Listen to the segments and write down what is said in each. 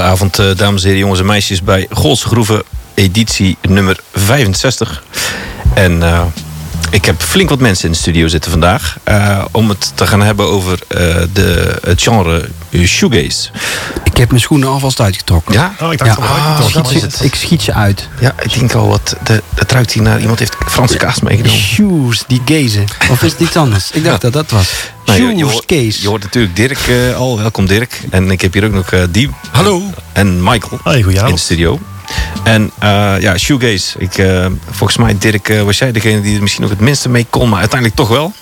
Goedenavond, eh, dames en heren, jongens en meisjes, bij Golse Groeven, editie nummer 65. En uh, ik heb flink wat mensen in de studio zitten vandaag. Uh, om het te gaan hebben over de, het genre shoegaze. Ik heb mijn schoenen alvast uitgetrokken. Ja? Oh, ik dacht ja. Ah, schiet ik schiet je uit. Ja, ik denk al wat. De, het ruikt hier naar iemand heeft Franse kaas meegenomen. Shoes, die gazen. Of is het iets anders? Ik dacht ja. dat dat was. Nou, Shoes, je, je, hoort, case. je hoort natuurlijk Dirk uh, al. Welkom Dirk. En ik heb hier ook nog uh, Die. Hallo. En Michael. Hoi, in de studio. En uh, ja, shoegaze. Ik, uh, volgens mij, Dirk, uh, was jij degene die er misschien nog het minste mee kon, maar uiteindelijk toch wel.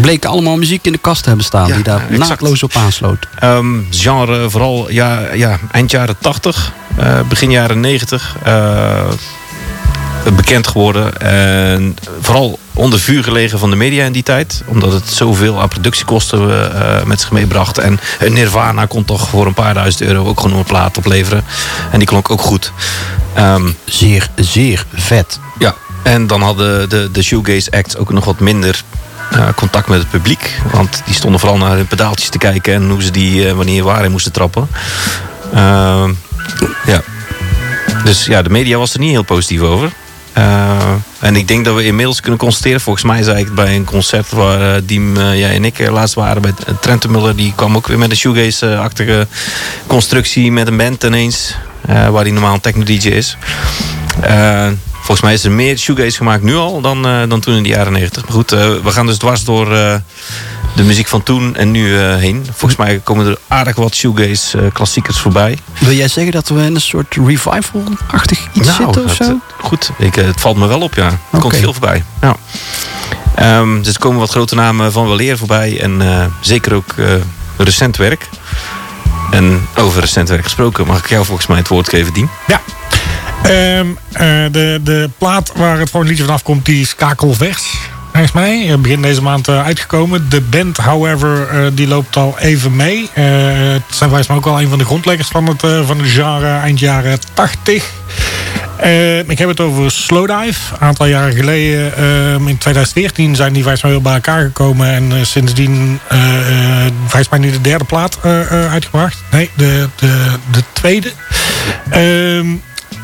Bleken allemaal muziek in de kast te hebben staan ja, die daar exact. naadloos op aansloot. Um, genre vooral ja, ja, eind jaren 80, begin jaren 90. bekend geworden. En vooral onder vuur gelegen van de media in die tijd. Omdat het zoveel aan productiekosten uh, met zich meebracht. En Nirvana kon toch voor een paar duizend euro ook gewoon een plaat opleveren. En die klonk ook goed. Um, zeer, zeer vet. Ja, en dan hadden de, de Shoegaze Acts ook nog wat minder contact met het publiek. Want die stonden vooral naar hun pedaaltjes te kijken. En hoe ze die uh, wanneer waarin moesten trappen. Uh, ja. Dus ja, de media was er niet heel positief over. En ik denk dat we inmiddels kunnen constateren. Volgens mij zei ik bij een concert waar uh, Diem, jij en ik laatst waren bij Trentemuller. Die kwam ook weer met een shoegaze-achtige constructie met een band ineens. waar die normaal een techno-dj is. Volgens mij is er meer shoegaze gemaakt nu al dan, dan toen in de jaren 90. Maar goed, we gaan dus dwars door de muziek van toen en nu uh, heen. Volgens mij komen er aardig wat shoegaze uh, klassiekers voorbij. Wil jij zeggen dat we in een soort revival-achtig iets nou, zitten of dat, zo? Goed, ik, het valt me wel op, ja. Er Oké. komt veel voorbij. Ja. Um, dus er komen wat grote namen van Weleer voorbij. En uh, zeker ook recent werk. En over recent werk gesproken, mag ik jou volgens mij het woord geven, Dien? Ja. Um, de, de plaat waar het volgende liedje vanaf komt, die is kakelvers volgens mij. Begin deze maand uh, uitgekomen. De band, however, die loopt al even mee. Het zijn volgens mij ook wel een van de grondleggers van het, van het genre eind jaren 80. Ik heb het over Slowdive. Een aantal jaren geleden, in 2014, zijn die mij weer bij elkaar gekomen. En sindsdien, volgens mij nu de derde plaat uitgebracht. Nee, de, de, de tweede.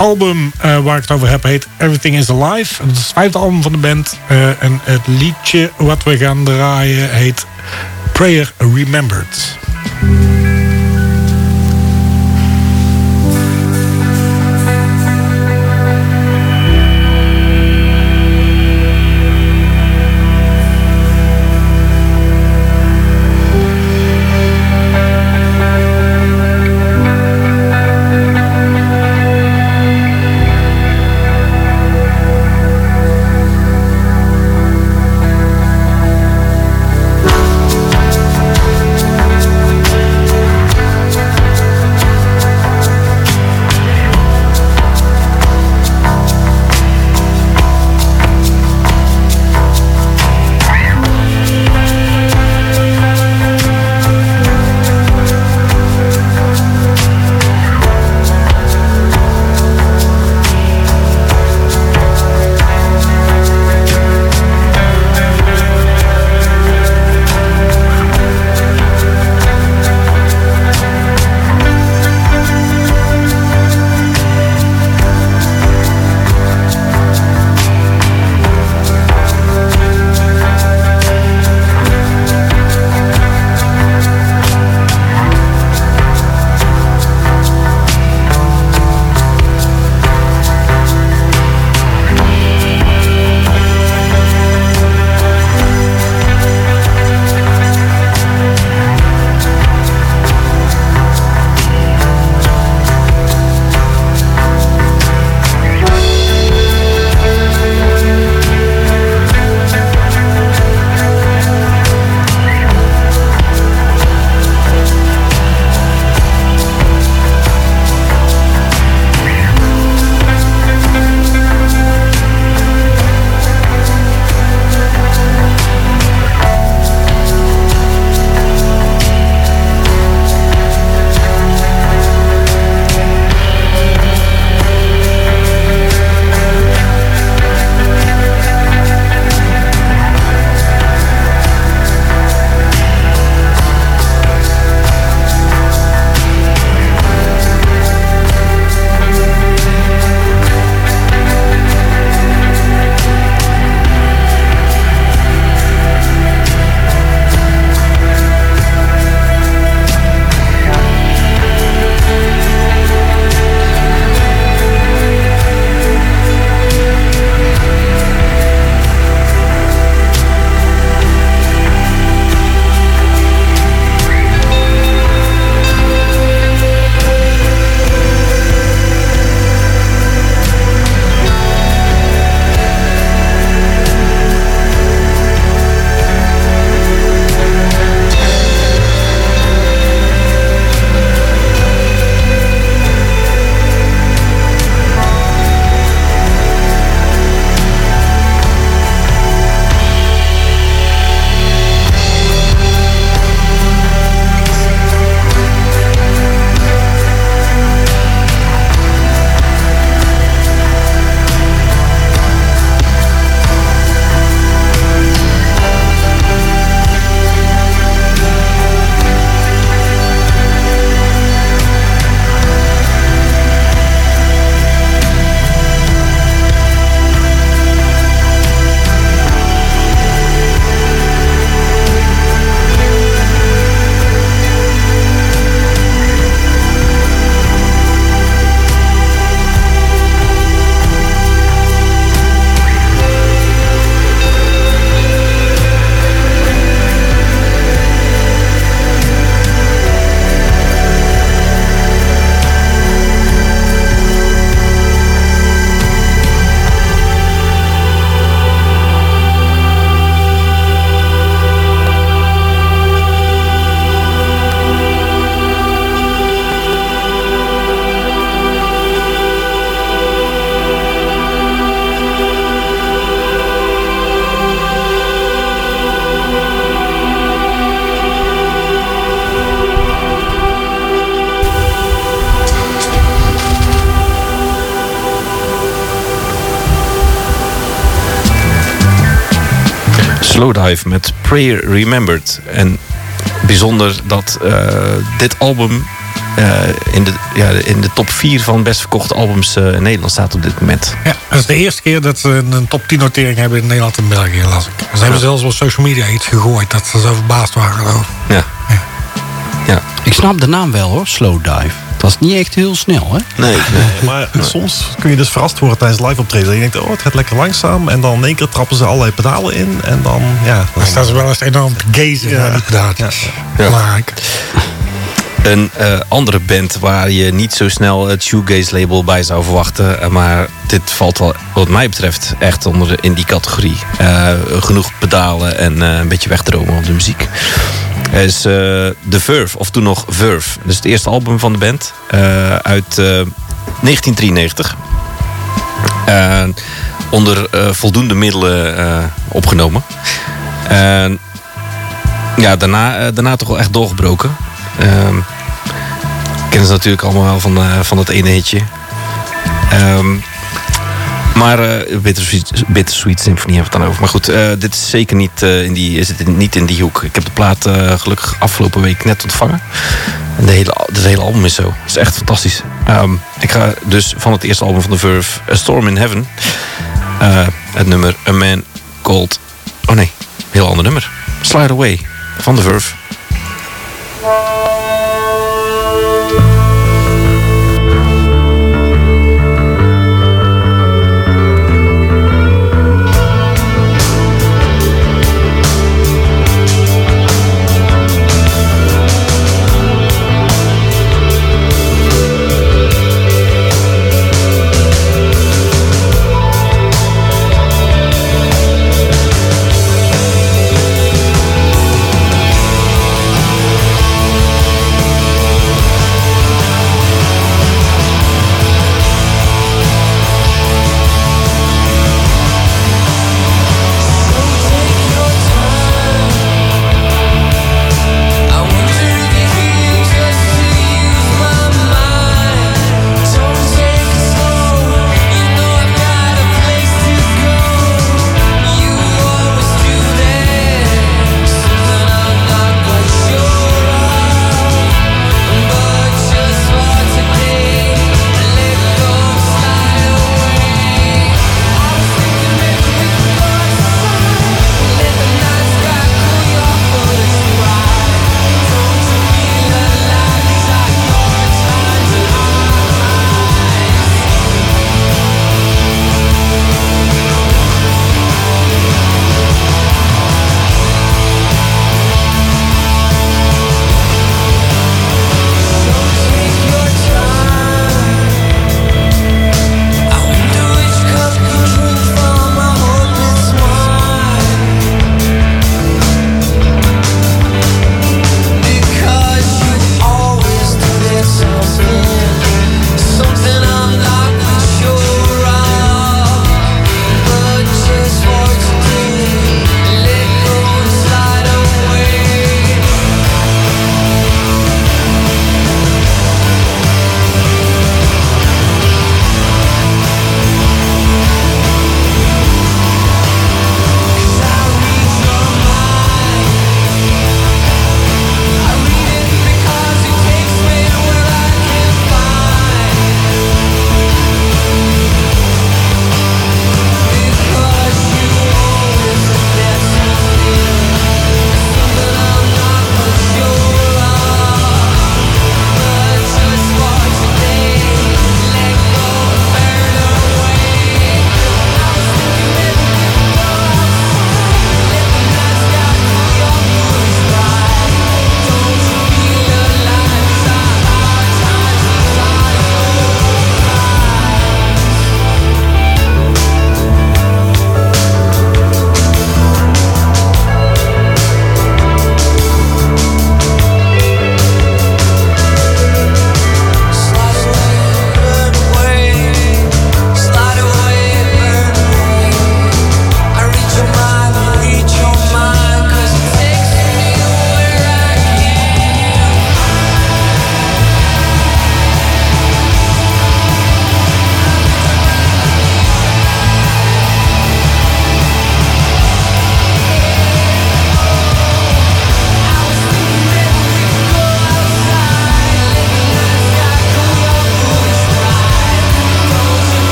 album uh, waar ik het over heb heet Everything is Alive. Dat is het vijfde album van de band. Uh, en het liedje wat we gaan draaien heet Prayer Remembered. Slowdive met Prayer Remembered. En bijzonder dat dit album in, de, ja, in de top 4 van best verkochte albums in Nederland staat op dit moment. Ja, dat is de eerste keer dat ze een top 10 notering hebben in Nederland en België, las ik. Ze hebben zelfs op social media iets gegooid dat ze zo verbaasd waren over. Ja. ja. ja. Ik snap de naam wel hoor, Slowdive. Dat is niet echt heel snel, hè? Nee, maar soms kun je dus verrast worden tijdens live optreden. Je denkt, oh, het gaat lekker langzaam. En dan in één keer trappen ze allerlei pedalen in. En dan, ja... Dan staan ze wel eens enorm te gazen ja. naar die pedaaltjes. Ja. Belangrijk. Een uh, andere band waar je niet zo snel het shoegaze label bij zou verwachten. Eh, maar dit valt wel, wat mij betreft, echt onder in die categorie. Uh, genoeg pedalen en een beetje wegdromen op de muziek is uh, The Verve, of toen nog Verve. Dat is het eerste album van de band uh, uit uh, 1993. onder voldoende middelen opgenomen. ja, daarna, daarna toch wel echt doorgebroken. kennen ze natuurlijk allemaal wel van, van dat ene hitje. Um, maar uh, Bittersweet, Symphony hebben we het dan over. Maar goed, uh, dit is zeker niet, uh, in die, is het niet in die hoek. Ik heb de plaat gelukkig afgelopen week net ontvangen. En de hele, het hele album is zo. Het is echt fantastisch. Um, ik ga dus van het eerste album van The Verve, A Storm in Heaven. het nummer A Man Called... Oh nee, heel ander nummer. Slide Away van The Verve.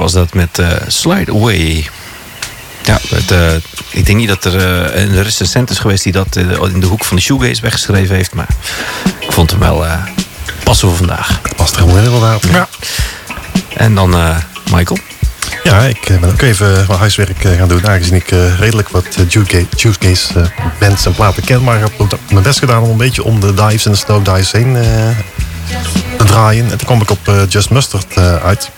Was dat met Slide Away. Ja, het, ik denk niet dat er een recensent is geweest die dat in de hoek van de shoegaze weggeschreven heeft. Maar ik vond hem wel passen voor vandaag. Het past er helemaal inderdaad. Ja. En dan Michael. Ja, ik ben ook even wat huiswerk gaan doen. Aangezien ik redelijk wat Juice Gaze bands en platen ken. Maar ik heb mijn best gedaan om een beetje om de dives en de snow dives heen te draaien. En toen kwam ik op Just Mustard uit.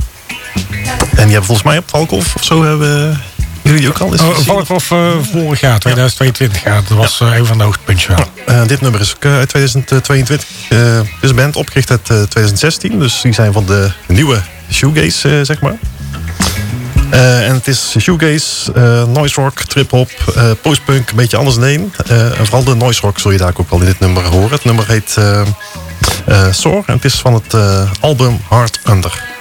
En die hebben volgens mij op Valkhof of zo hebben jullie ook al eens oh, Valkhof uh, vorig jaar, 2022. Ja, dat was uh, een van de hoogtepuntjes. Uh, dit nummer is ook uit 2022. dit is een band opgericht uit 2016. Dus die zijn van de nieuwe shoegaze, zeg maar. en het is shoegaze, noise rock, trip-hop, postpunk, een beetje anders één. en vooral de noise rock zul je daar ook wel in dit nummer horen. Het nummer heet Soar en het is van het album Hard Under.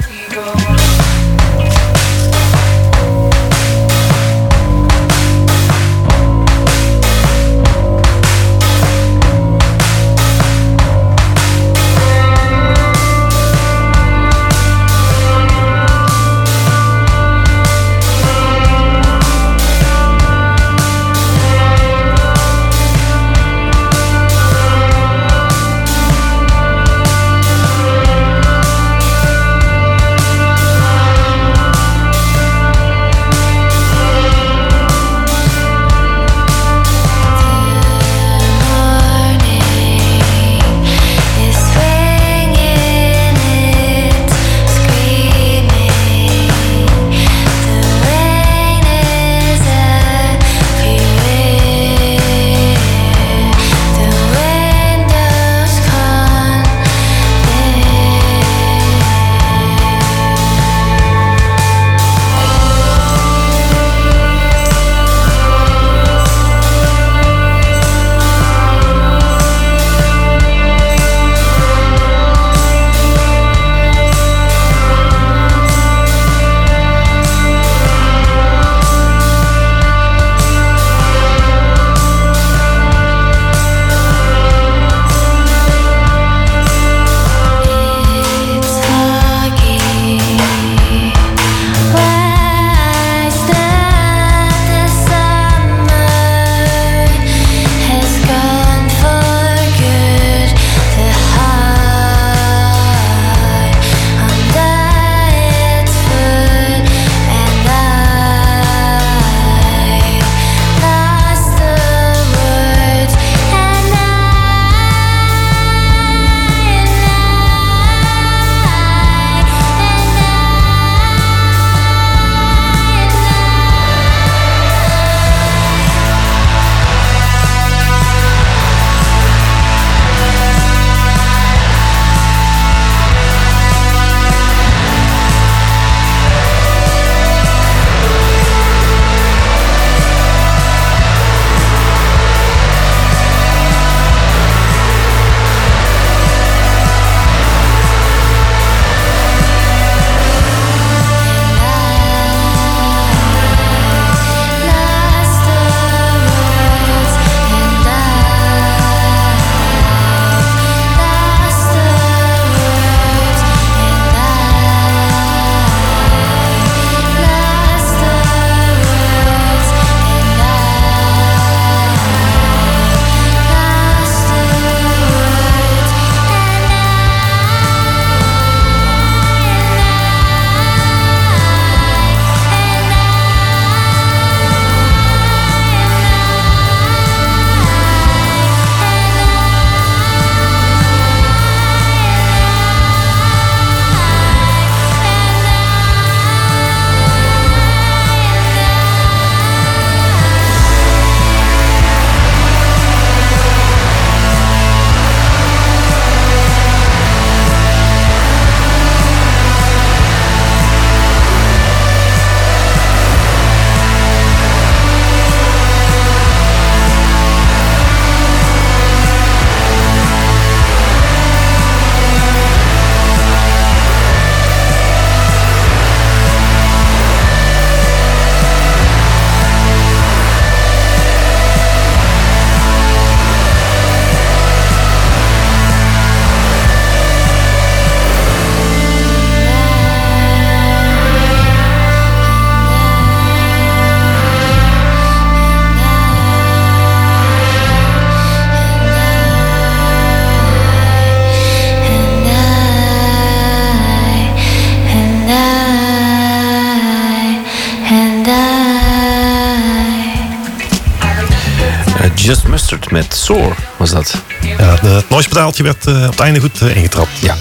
Werd uh, op het einde goed uh, ingetrapt. Ja.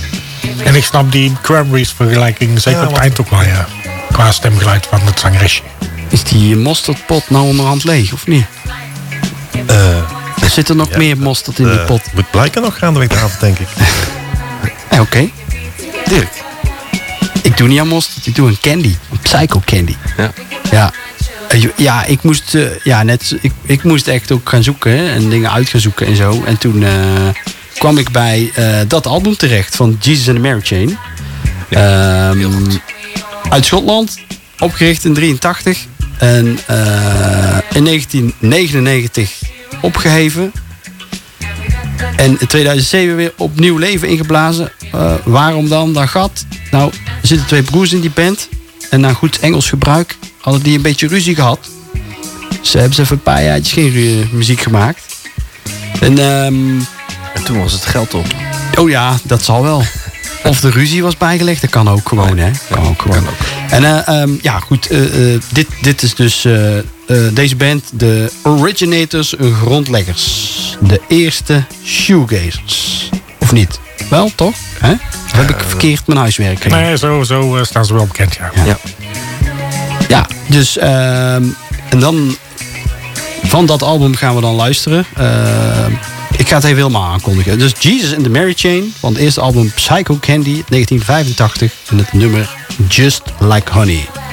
En ik snap die Cranberries vergelijking zeker Ja, op het eind ook wel, ja. Qua stemgeluid van het zangeresje. Is die mosterdpot nou onderhand leeg, of niet? Eh, Zit er nog Ja, meer mosterd in die eh, pot? moet blijken nog gaandeweg de avond, denk ik. Eh, Oké. Dirk. Ik doe niet aan mosterd, ik doe een candy. Een psycho candy. Ja. Ja. Eh, Ja, ik moest, eh, ja, net, ik, ik moest echt ook gaan zoeken hè, en dingen uit gaan zoeken en zo. En toen eh, kwam ik bij eh, dat album terecht van Jesus and the Mary Chain. Ehm, uit Schotland, opgericht in 83 en eh, in 1999 opgeheven. En in 2007 weer opnieuw leven ingeblazen. Eh, waarom dan dat gat? Nou, er zitten twee broers in die band. En na goed Engels gebruik hadden die een beetje ruzie gehad. Ze hebben ze even een paar jaartjes geen muziek gemaakt. En ehm, En toen was het geld op. Oh ja, dat zal wel. Of de ruzie was bijgelegd, dat kan ook gewoon, hè? Kan ook gewoon. En eh, ehm, ja, goed, eh, eh, dit, dit is dus eh, eh, deze band, de Originators Grondleggers. De eerste shoegazers. Of niet? Wel, toch? Hè? Of heb ik verkeerd mijn huiswerk gedaan? Nee, zo, zo staan ze wel bekend, ja. Ja. Ja. Ja, dus ehm, en dan van dat album gaan we dan luisteren. Ik ga het even helemaal aankondigen. Dus Jesus and the Mary Chain van het eerste album Psycho Candy 1985 en het nummer Just Like Honey.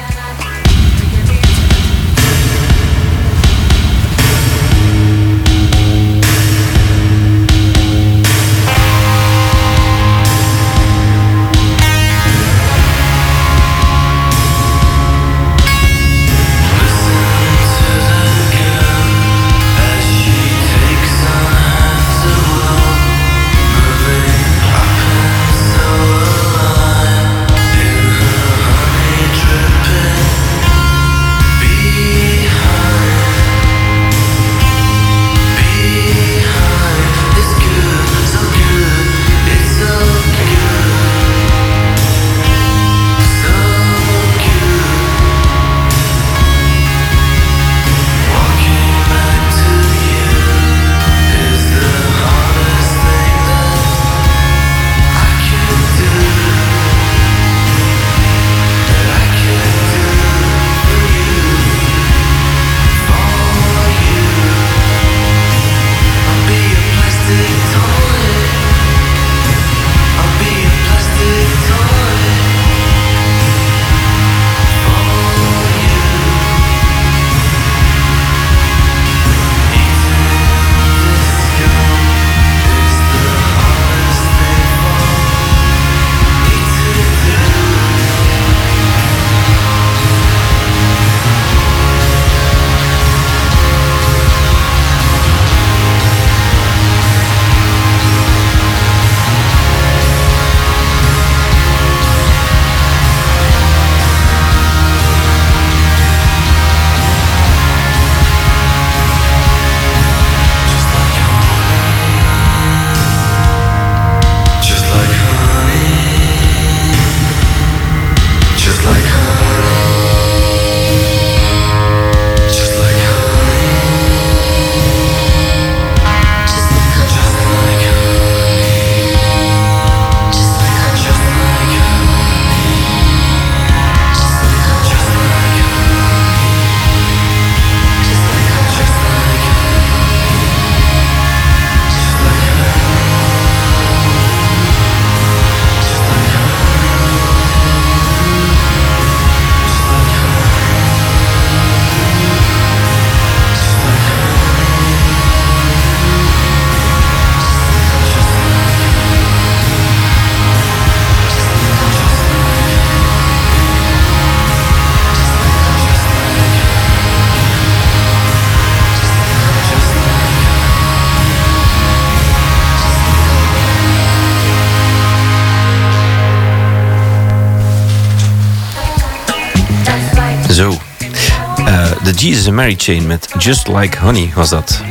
Jesus and Mary Chain met Just Like Honey was dat.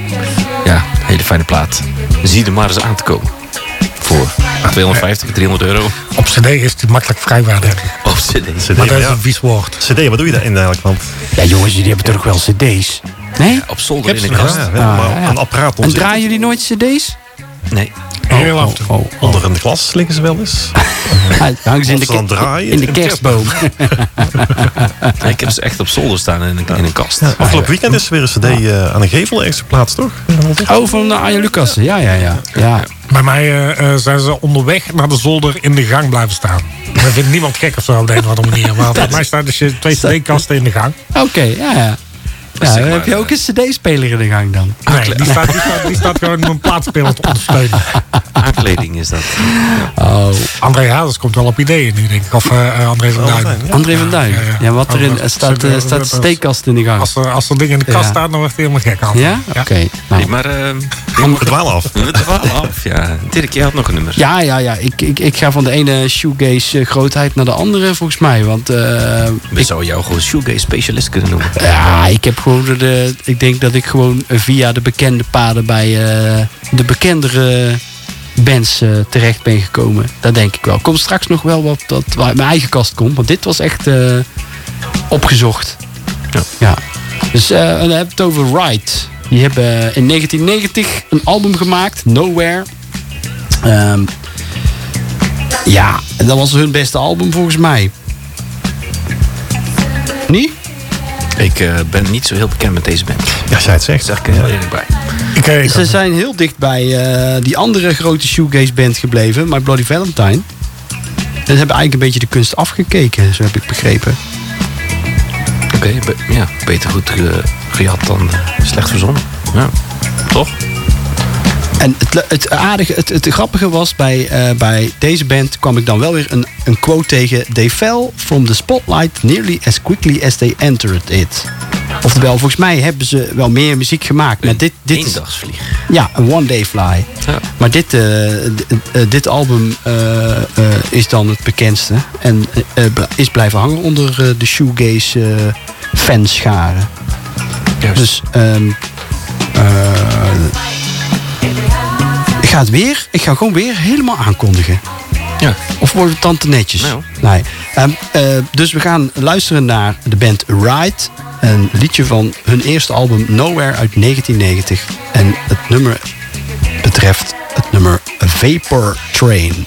Ja, hele fijne plaat. Zie er maar eens aan te komen. Voor 250, 300 euro. Op cd is het makkelijk vrijwaarde. hebben. Op CD. CD, Maar dat is ja. een vies woord. CD, wat doe je daarin eigenlijk? Want Ja jongens, jullie hebben toch wel cd's? Nee? Op zolder in de kast. Ja, Ah, ja. een apparaat om En draaien jullie nooit cd's? Nee. Heel af en toe. Oh, oh. Onder in de klas liggen ze wel eens. Hangen ze in de, draaien in de kerstboom. Nee, ik heb ze echt op zolder staan in een, in een kast. Ja, afgelopen weekend is er weer een cd eh, aan een gevel ergens geplaatst, toch? Oh, van uh, Arjen Lucassen. Ja, ja, ja. ja. Bij mij eh, eh, zijn ze onderweg naar de zolder in de gang blijven staan. Dat vindt niemand gek of zo op de een of andere manier. Maar bij mij staan dus eh, twee CD-kasten in de gang. Oké, ja, ja. Ja, zeg dan maar, heb je ook een cd-speler in de gang dan. Nee, die staat, die, staat, die staat gewoon om een plaatspeler te ondersteunen. Aankleding is dat. Oh, André Hazes komt wel op ideeën nu, denk ik. Of eh, eh, André van Duin. Ja. André van Duin. ja, ja. Ja, wat erin Oh, er staat, eh, staat steekkast in de gang. Als er, als er dingen in de kast Ja. staan, dan wordt hij helemaal gek aan. Ja? Oké. Nee, Nou. maar uh, We dwalen af. we dwalen af. Ja. Dirk, jij had nog een nummer. Ja, ja, ja. Ik, ik, ik ga van de ene shoegaze grootheid naar de andere, volgens mij. Want eh, We zouden jou gewoon shoegaze specialist kunnen noemen. ja, ik heb gewoon de- de... Ik denk dat ik gewoon via de bekende paden bij eh, de bekendere bands eh, terecht ben gekomen. Dat denk ik wel. Komt straks nog wel wat dat waar mijn eigen kast komt. Want dit was echt eh, opgezocht. Ja. ja. Dus eh, dan heb het over Ride. Die hebben in 1990 een album gemaakt, Nowhere. Ehm, ja, en dat was hun beste album volgens mij. Niet? Ik eh, ben niet zo heel bekend met deze band. Ja, jij het zegt. Zeg ik er heel eerlijk bij. Eh, ik Ze zijn heel dicht bij eh, die andere grote shoegaze band gebleven, My Bloody Valentine. En ze hebben eigenlijk een beetje de kunst afgekeken, zo heb ik begrepen. Oké, be- ja, beter goed ge- gejat dan eh, slecht verzonnen. Ja, toch? En het, het aardige, het, het grappige was, bij, eh, bij deze band kwam ik dan wel weer een, een quote tegen. They fell from the spotlight nearly as quickly as they entered it. Oftewel, volgens mij hebben ze wel meer muziek gemaakt. Maar dit, dit is, ja, een one day fly. Ja. Maar dit, eh, eh, dit album is dan het bekendste. En is blijven hangen onder de shoegaze fanscharen. Juist. Dus ehm, eh, ik ga het weer, ik ga gewoon weer helemaal aankondigen. Ja. Of wordt het dan te netjes? Nou. Nee. Ehm, eh, dus we gaan luisteren naar de band Ride. Een liedje van hun eerste album Nowhere uit 1990. En het nummer betreft het nummer Vapor Train.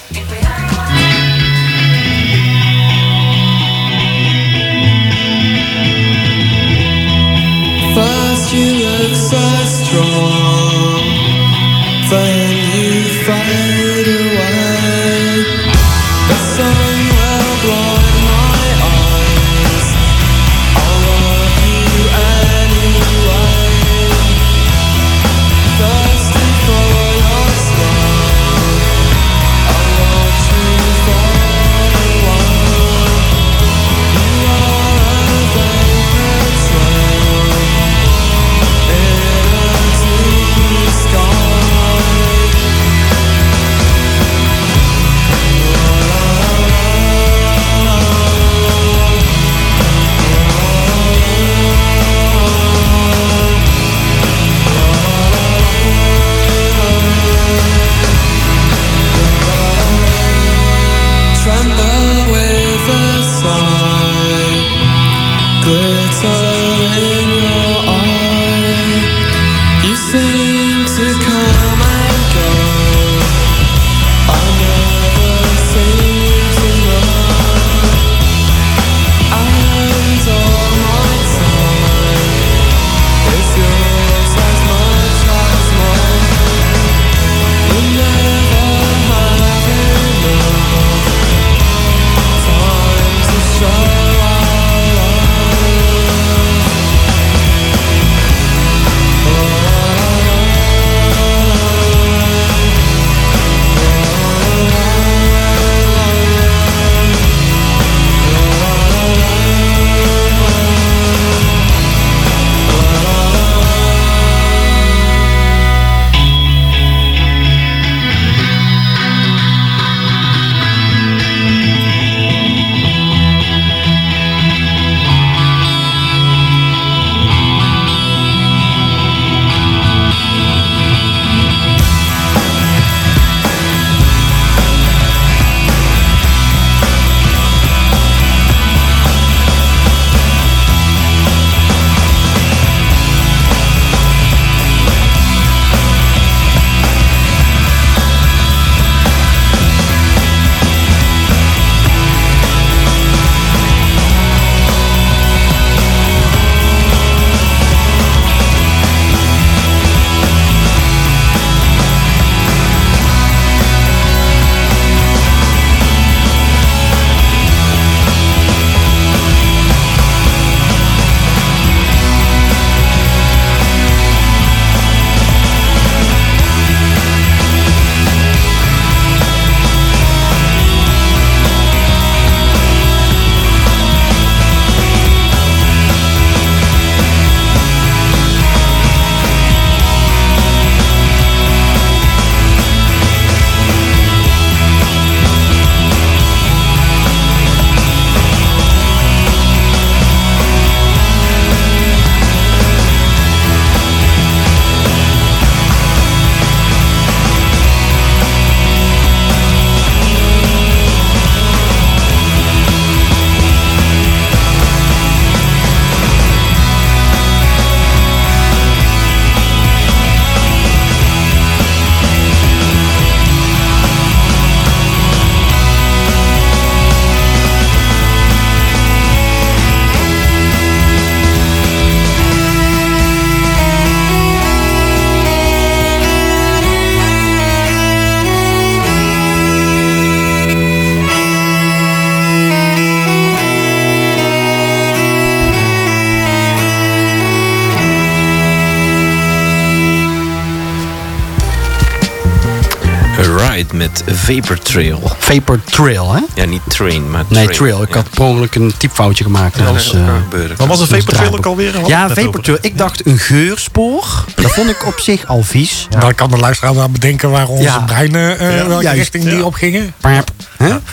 Vapor Trail. Vapor Trail, hè? Ja, niet Train, maar Nee, Trail. Trail. Ik Ja. had per ongeluk een typfoutje gemaakt. Ja, dat was, kan eh, gebeuren. Wat was een is vapor trail ook alweer? Hadden Ja, Vapor. Trail. Ik dacht een geurspoor. Dat vond ik op zich al vies. Dan kan de luisteraar wel bedenken waar onze Ja. breinen, eh, Ja, welke juist. richting die Ja. op gingen. Maar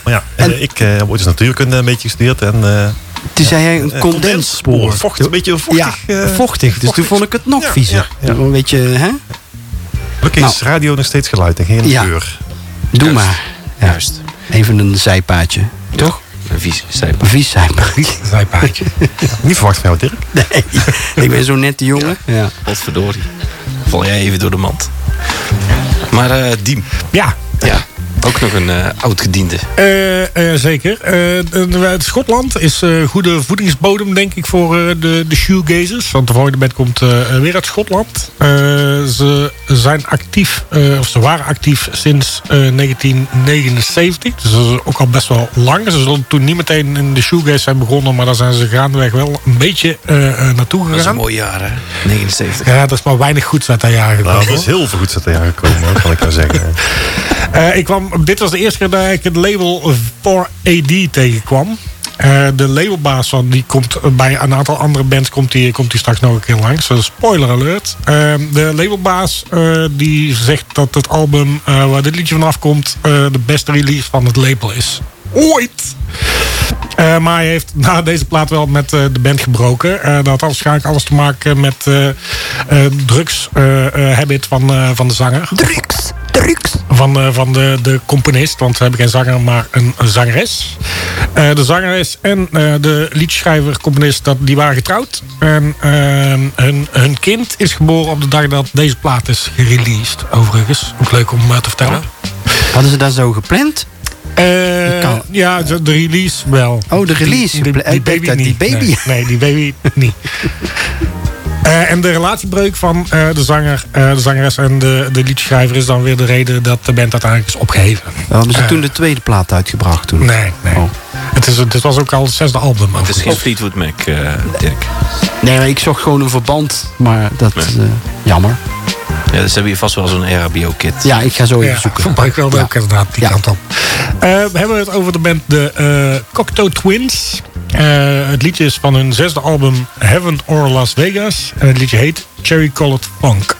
ja, eh, ik eh, heb ooit eens natuurkunde een beetje gestudeerd. En, eh Toen zei jij een condensspoor. Vocht, een beetje vochtig. Ja, vochtig. Dus toen vond ik het nog Ja, viezer. ja, ja. Een beetje, hè? Gelukkig Nou. is radio nog steeds geluid en geen Ja. geur. Doe Juist. maar. Ja. Juist. Even een zijpaadje. Toch? Een vies zijpaadje. Een vies zijpaadje. Zijpaadje. Niet verwacht van jou, Dirk. Nee, ik ben zo'n nette jongen. Ja. Potverdorie. Val jij even door de mand. Maar eh Diem, ja, ja, ook nog een eh oud-gediende. Eh, eh, zeker. Eh, het Schotland is eh goede voedingsbodem, denk ik, voor eh, de, de shoegazers. Want de volgende band komt eh, weer uit Schotland. Eh, ze zijn actief, eh, of ze waren actief sinds eh, 1979. Dus dat is ook al best wel lang. Ze zullen toen niet meteen in de shoegaze zijn begonnen, maar daar zijn ze gaandeweg wel een beetje naartoe Dat is een gegaan. mooi jaar, hè? 79. Ja, dat is maar weinig goeds uit dat jaar gekomen. Nou, dat is heel veel goed uit de jaren gekomen, kan ik nou zeggen. Eh, ik kwam, dit was de eerste keer dat ik het label 4AD tegenkwam. Eh, de labelbaas van die komt bij een aantal andere bands komt die, komt die straks nog een keer langs. Dus spoiler alert. Eh, de labelbaas eh, die zegt dat het album eh, waar dit liedje vanaf komt eh, de beste release van het label is. Ooit! Eh, maar hij heeft na deze plaat wel met eh, de band gebroken. Eh, dat had waarschijnlijk alles te maken met eh eh, drugs eh, eh, habit van, eh, van de zanger. Drugs, drugs. Van, eh, van de, de componist, want we hebben geen zanger, maar een, een zangeres. Eh, de zangeres en eh, de liedschrijver, componist, dat, die waren getrouwd. En eh, hun, hun kind is geboren op de dag dat deze plaat is gereleased. Overigens, ook leuk om te vertellen. Hadden ze dat zo gepland? Eh, kan. ja, de, de release wel. Oh, de release. Die, die, baby dat die niet. baby- Nee, nee, die baby niet. Eh, en de relatiebreuk van eh, de, zanger, eh, de zangeres en de, de liedschrijver is dan weer de reden dat de band uiteindelijk is opgeheven. Hadden ze toen de tweede plaat uitgebracht toen? Nee, nee. Oh. Het, is, het was ook al het zesde album. Het is geen. Fleetwood Mac, eh, Dirk. Nee, maar ik zocht gewoon een verband. Maar dat, Nee. eh, jammer. Ja, dus hebben hier vast wel zo'n RHBO-kit. Ja, ik ga zo even Ja, zoeken. Verbruik wel Ja. ook inderdaad die Ja. kant op. Eh, we hebben het over de band de eh Cocteau Twins. Eh, het liedje is van hun zesde album Heaven or Las Vegas. En het liedje heet Cherry Colored Funk.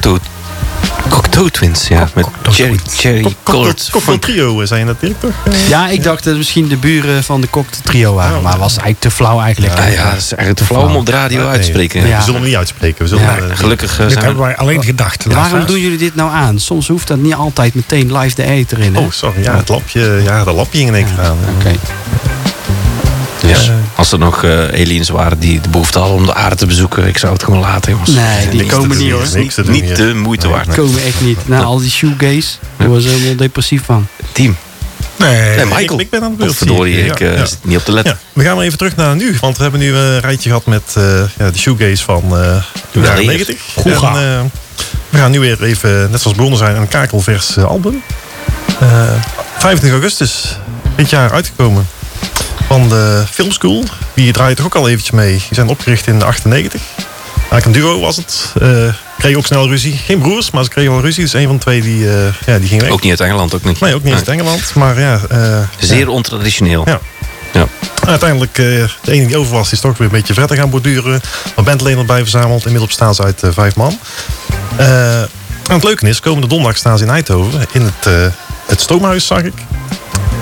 Cocteau, Cocteau Twins, ja. Met cherry, cherry colored Cocktail funk. Trio eh, zijn dat direct toch? Eh, Ja, ik dacht dat het misschien de buren van de cocktail trio waren. Maar was eigenlijk te flauw eigenlijk. Ah ja, dat is eigenlijk te flauw om op de radio uit te spreken. Ja. We zullen hem niet uitspreken. We zullen Ja, eh, Gelukkig eh, hebben wij alleen gedacht. Waarom doen jullie dit nou aan? Soms hoeft dat niet altijd meteen live de eter in. Oh, sorry. Ja, het lapje, ja, dat lapje ging in één keer aan. Oké. Dus als er nog eh, aliens waren die de behoefte hadden om de aarde te bezoeken, ik zou het gewoon laten, jongens. Nee, die komen niet hoor. Niks te doen Niet de moeite waard. Die komen echt niet. Nou, al die shoegaze, daar was helemaal depressief van. Team. Nee, Nee, Michael. ik- ik ben aan de beurt Verdorie, ik Ja, eh, ja. zit niet op te letten. Ja, we gaan maar even terug naar nu. Want we hebben nu een rijtje gehad met eh, ja, de shoegaze van eh, de jaren eer. 90. Goeie. En, eh, we gaan nu weer even, net zoals begonnen zijn, een kakelvers eh, album. Eh 25 augustus dit jaar uitgekomen. Van de Filmschool. Die draaien toch ook al eventjes mee. Die zijn opgericht in 98. Eigenlijk een duo was het. Eh kregen ook snel ruzie. Geen broers, maar ze kregen wel ruzie. Dus een van de twee die, eh, ja, die ging weg. Ook niet uit Engeland, ook niet. Nee, ook niet uit Engeland. Maar ja, eh, Zeer ja. ontraditioneel. Ja. Ja. Uiteindelijk, de ene die over was, is toch weer een beetje verder gaan borduren. Wat bandleden erbij verzameld. Inmiddels bestaan ze uit vijf man. En het leuke is, komende donderdag staan ze in Eindhoven. In het, het Stoomhuis, zag ik.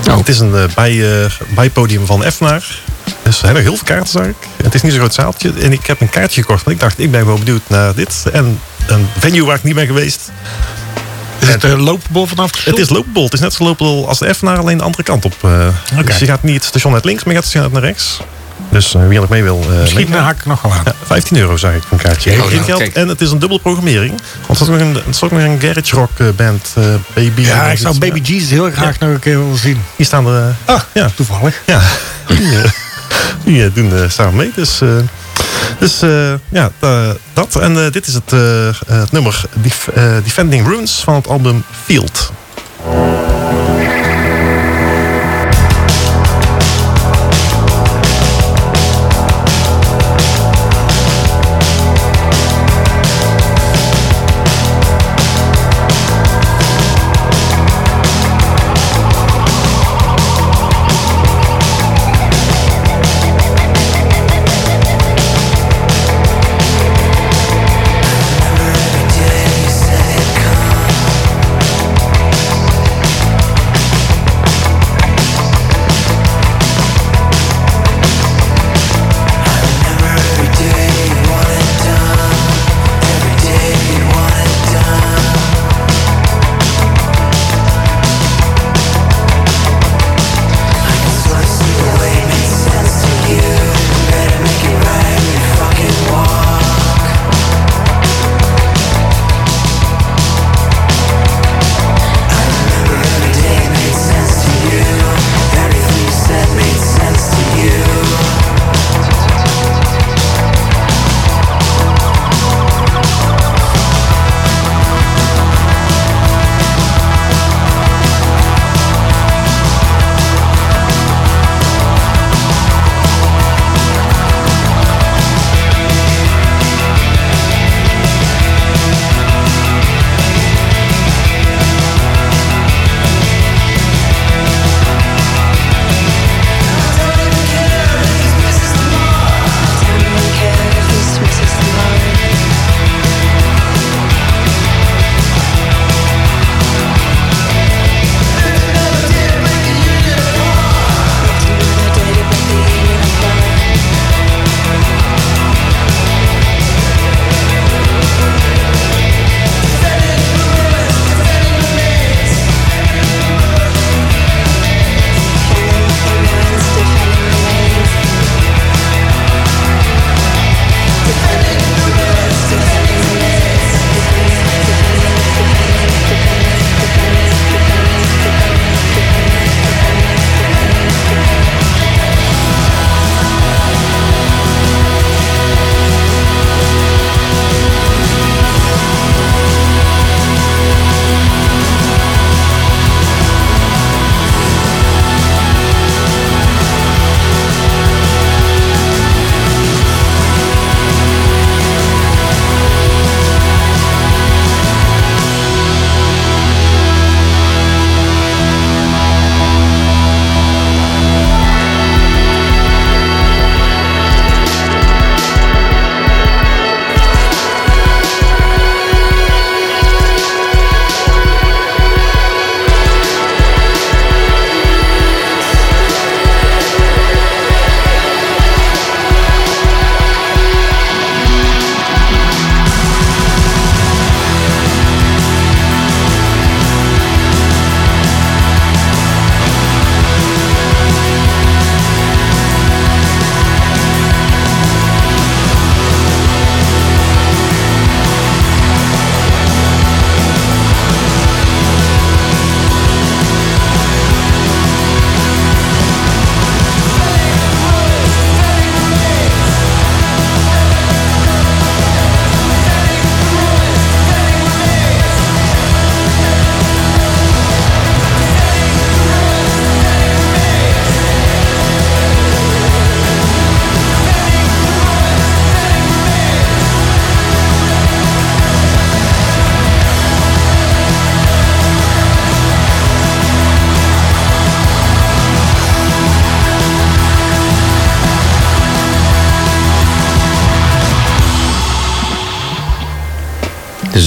Oh. Het is een eh, bij, eh, bijpodium van Efnaar. Dus er zijn heel veel kaarten, zag ik. Het is niet zo'n groot zaaltje. En ik heb een kaartje gekocht. Want ik dacht, ik ben wel benieuwd naar dit. En een venue waar ik niet ben geweest. Is het uh, loopbol vanaf Het is loopbol. Het is net zo loopbol als de alleen de andere kant op. eh. Dus je gaat niet het station uit links, maar je gaat het station naar rechts. Dus eh, wie er nog mee wil... eh, Misschien haak ik nog wel aan. Ja, 15 euro zag ik voor een kaartje. Oh, geld. En het is een dubbele programmering. Want er is ook nog een, is ook nog een garage rock eh, band, eh, Baby. Ja, ik zou. Baby Jesus heel graag nog een keer willen zien. Die staan er... Ah, ja, toevallig. ja. die, die doen eh, samen mee. Dus, eh, dus eh, ja, dat. En eh, dit is het, het nummer Def- Defending Runes van het album Field.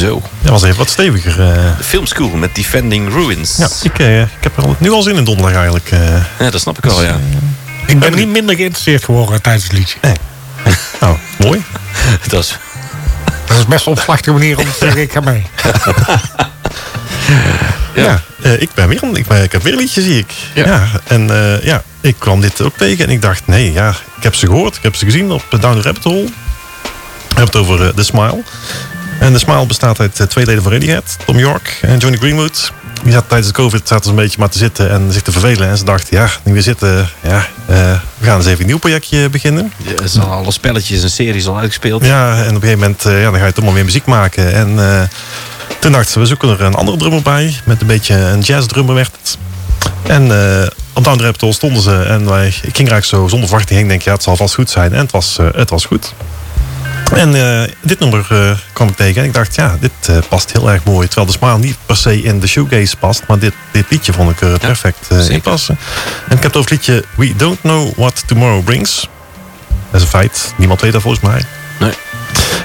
Zo. Dat was even wat steviger. eh. De filmschool met Defending Ruins. ja, ik, eh, ik heb er al- nu al zin in donderdag eigenlijk. eh. Ja, dat snap ik wel, ja. Ik ben niet minder geïnteresseerd geworden tijdens het liedje. nou, mooi. Dat is... Dat is best wel een slachtige manier om te zeggen, ik ga mee. Ja, eh, ik ben weer een, ik, ben, ik heb weer een liedje, zie ik. Ja. Ja. en eh, ja, ik kwam dit ook tegen en ik dacht, nee, ja, ik heb ze gehoord. Ik heb ze gezien op Down the Rabbit Hole. Ik heb het over The Smile. En The Smile bestaat uit eh, twee leden van Radiohead. Tom York en Johnny Greenwood. Die zat tijdens de covid zaten ze een beetje maar te zitten en zich te vervelen. En ze dachten, ja, nu we zitten, ja, eh, we gaan eens even een nieuw projectje beginnen. Er zijn alle spelletjes en series al uitgespeeld. Ja, en op een gegeven moment eh, ja, dan ga je toch maar weer muziek maken. En eh, toen dachten ze, we zoeken er een andere drummer bij. Met een beetje een jazzdrummer werd het. En op Down the Rabbit stonden ze. En wij, ik ging eigenlijk zo zonder verwachting heen. Denk, ja, het zal vast goed zijn. En het was, het was goed. En eh, dit nummer eh, kwam ik tegen. En ik dacht, ja, dit eh, past heel erg mooi. Terwijl de smile niet per se in de shoegaze past. Maar dit, dit liedje vond ik er perfect eh, in zeker. passen. En ik heb het over het liedje We Don't Know What Tomorrow Brings. Dat is een feit. Niemand weet dat volgens mij. Nee.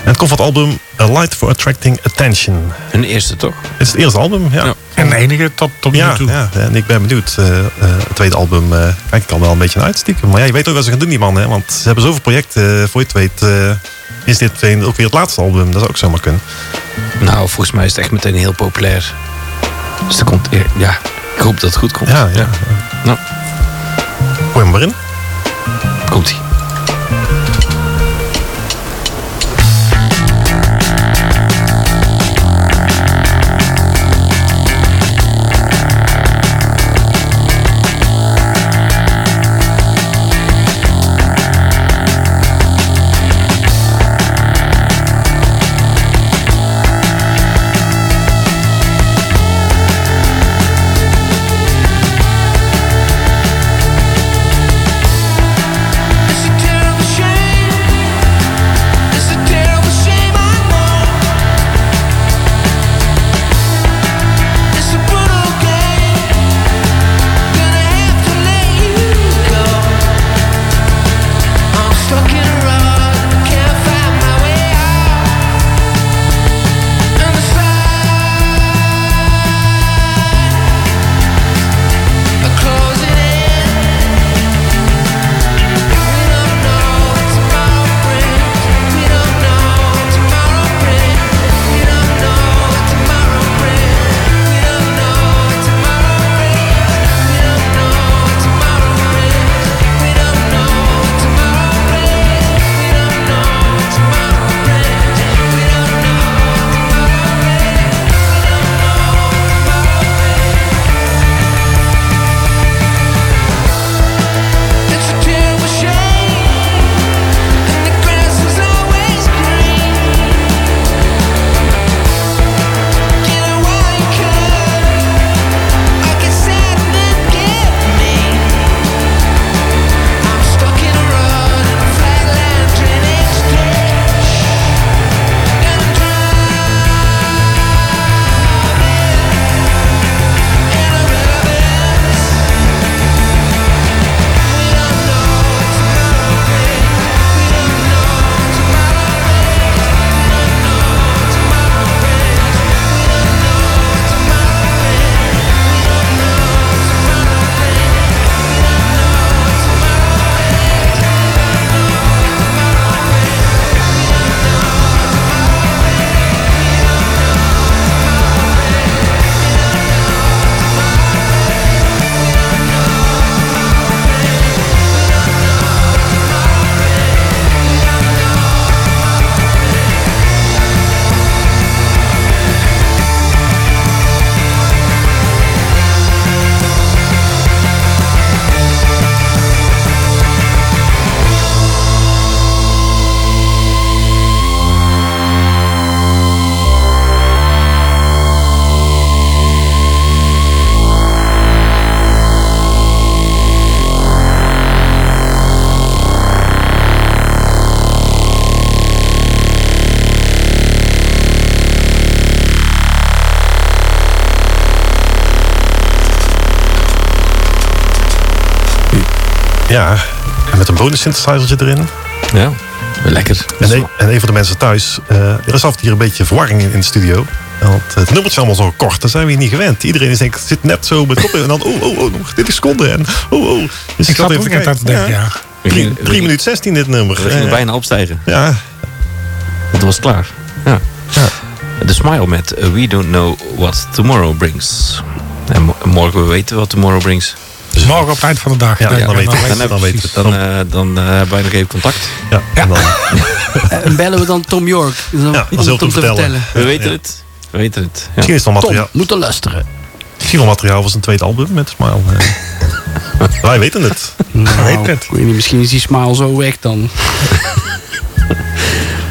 En het komt van het album A Light for Attracting Attention. Hun eerste, toch? Het is het eerste album, ja. Ja. En de enige tot, tot Ja, nu toe. ja, en ik ben benieuwd. eh, eh, het tweede album eh, kijk ik al wel een beetje naar uitstiekem. Maar ja, je weet ook wat ze gaan doen, die mannen. Hè? Want ze hebben zoveel projecten. voor je het weet eh, is dit ook weer het laatste album. Dat zou ook zomaar kunnen. Nou, volgens mij is het echt meteen heel populair. Dus er komt... Ja, ik hoop dat het goed komt. Ja, ja. Nou, Gooi hem maar in. komt-ie. Ja, en met een bonus synthesizertje erin. Ja. Lekker. En, een, en een van de mensen thuis, eh, er is af en toe hier een beetje verwarring in, in de studio. Want het nummertje is allemaal zo kort, dat zijn we hier niet gewend. Iedereen is denk, ik, zit net zo met kop in en dan, oh, oh, oh, nog 30 seconden. En, oh, oh. Dus Ik zat ook net aan te denken, ja. We 3 gingen- we gingen- minuten 16 dit nummer. We gingen Eh, bijna opstijgen. Ja, Het was klaar. Ja. Ja. De smile met uh, We Don't Know What Tomorrow Brings. En mo- morgen we weten wat Tomorrow brings. Dus morgen op het eind van de dag. Ja, dan weten we het. Dan, dan weten we precies. het. dan, eh, dan eh, hebben wij nog even contact. ja. En dan, En bellen we dan Tom York. Dan, Ja, om dat is heel het hem te vertellen. We weten Ja. het. We weten het. Ja. misschien is het al Tom, materiaal, moeten luisteren. misschien al materiaal voor zijn tweede album met Smile. eh. Wij weten het. Nou, het. ik weet niet, misschien is die smile zo weg dan.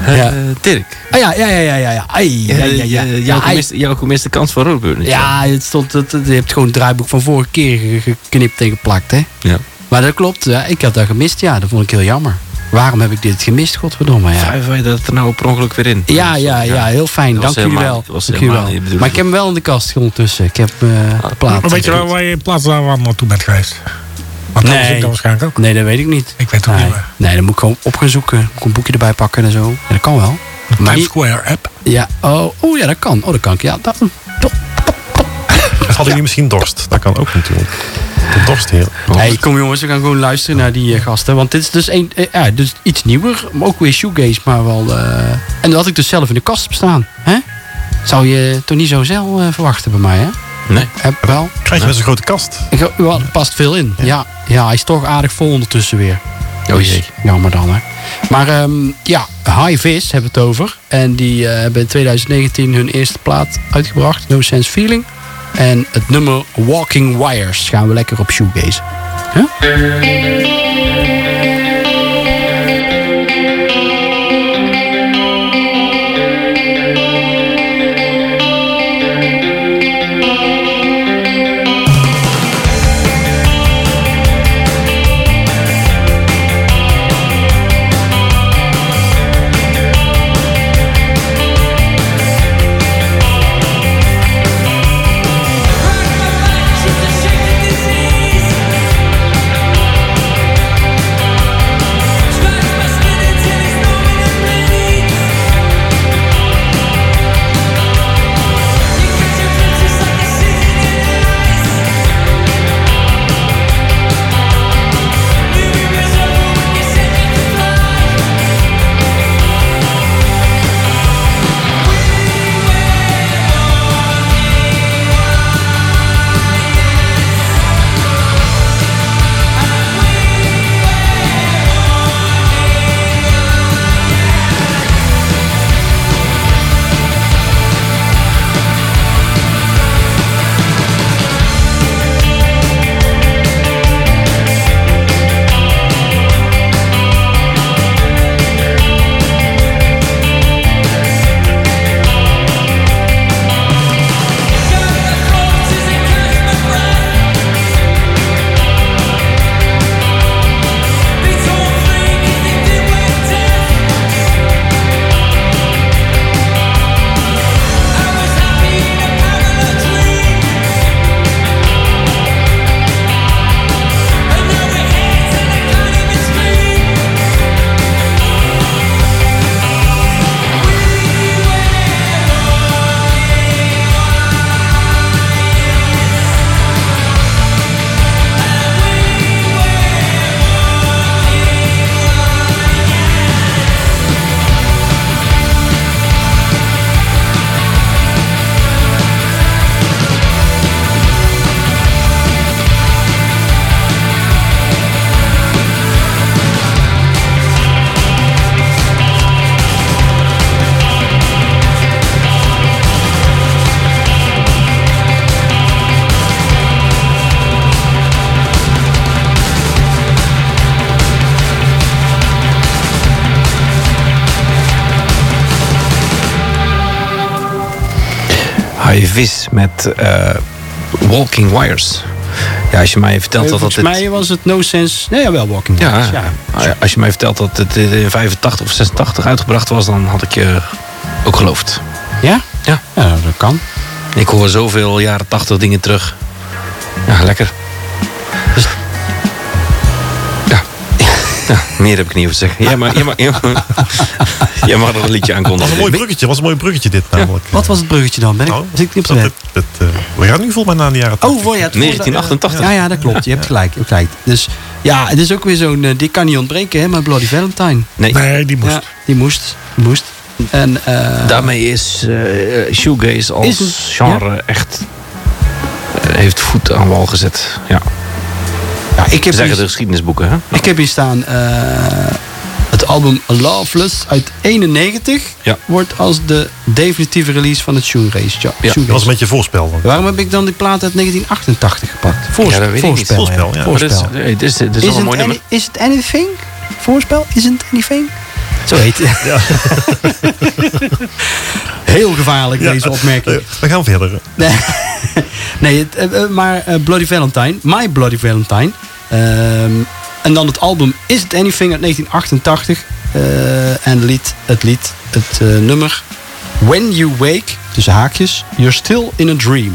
Ja. Eh, Dirk, Ah, ja, ja, ja, ja, ja. ja. Ai, ja, ja, ja. ja, Ja, jouw, ai. gemiste, jouw gemiste kans voor Roadburn. Ja, het stond, het, het- je hebt gewoon het draaiboek van vorige keer ge- geknipt en geplakt, hè? ja. Maar dat klopt, ja, ik had dat gemist, ja, dat vond ik heel jammer. Waarom heb ik dit gemist, godverdomme, ja. Vijf wij dat er nou per ongeluk weer in. Ja, ja, ja, heel fijn, Dat dank jullie wel. dat was Dank wel. de Maar ik heb hem wel in de kast ondertussen. Ik heb eh de plaat. Maar weet je wel waar je in plaats daarvan naartoe bent geweest? Want dat Nee. was ik dan waarschijnlijk ook. Nee, dat weet ik niet. Ik weet het ook nee. niet meer. Nee, dan moet ik gewoon op gaan zoeken. Moet ik een boekje erbij pakken en zo. Ja, dat kan wel. Maar Times niet, Square app. ja, oh, oh ja, dat kan. Oh, dat kan ik. Ja, dat, Hadden jullie misschien dorst? Dat kan ook natuurlijk. De dorst hier. Hey, kom jongens, we gaan gewoon luisteren naar die eh, gasten. Want dit is dus, een, eh, ja, dus iets nieuwer, maar ook weer shoegaze, maar wel... eh, en dat had ik dus zelf in de kast heb staan. Hè? Zou je toch niet zo zelf eh, verwachten bij mij, hè? Nee. Heb wel. Krijg je met zo'n grote kast? Ik, wel, er past veel in. Ja. Ja, hij is toch aardig vol ondertussen weer. Oh Dus, jee. Jammer dan, hè. Maar ehm, ja, High Vis hebben we het over. En die eh, hebben in 2019 hun eerste plaat uitgebracht. No Sense Feeling. En het nummer Walking Wires gaan we lekker op shoegaze. Huh? Met eh, Walking Wires. Ja, als je mij vertelt dat dat... Volgens mij was het No Sense... Nee, jawel, Walking Ja, Wires, ja. ja. als je mij vertelt dat het in 85 of 86 uitgebracht was, dan had ik je ook geloofd. Ja? Ja. Ja, dat kan. Ik hoor zoveel jaren 80 dingen terug. Ja, lekker. Meer heb ik niet over te zeggen. Jij mag, jij mag, jij mag, jij mag nog een liedje was een aankondigen. mooi bruggetje, was een mooi bruggetje dit namelijk. Wat was het bruggetje dan? Ben ik, Nou, zit ik niet op dat, de dat, dat, eh, we gaan nu volgens mij naar de jaren 80. Oh, voor ja, het 1988. Ja, ja, dat klopt. Je hebt gelijk. Je hebt gelijk. Dus ja, het is ook weer zo'n... eh, die kan niet ontbreken, hè, met Bloody Valentine. Nee, Nee, die moest. Ja, die moest. Die moest. En, eh, daarmee is eh shoegaze als Is genre echt... eh, heeft voet aan wal gezet. Ja. Ja, ik, heb Zeggen de geschiedenisboeken, hè? ik heb hier staan... eh, het album Loveless uit 91 Ja. wordt als de definitieve release van het shoegaze. Ja. Dat was een beetje voorspel. want- Waarom heb ik dan die plaat uit 1988 gepakt? Voorsp- Ja, dat weet ik niet. voorspel, Voorspel, ja. Voorspel. is, is, dit is, Is, wel een het mooi any- is het anything? Voorspel? Is het anything? Zo heet het. Heel gevaarlijk deze opmerking. We gaan verder. Nee, nee het, eh, eh, maar eh, Bloody Valentine, My Bloody Valentine. Ehm, en dan het album Is It Anything uit 1988. eh, en lied, het lied, het nummer When You Wake, tussen haakjes, You're Still in a Dream.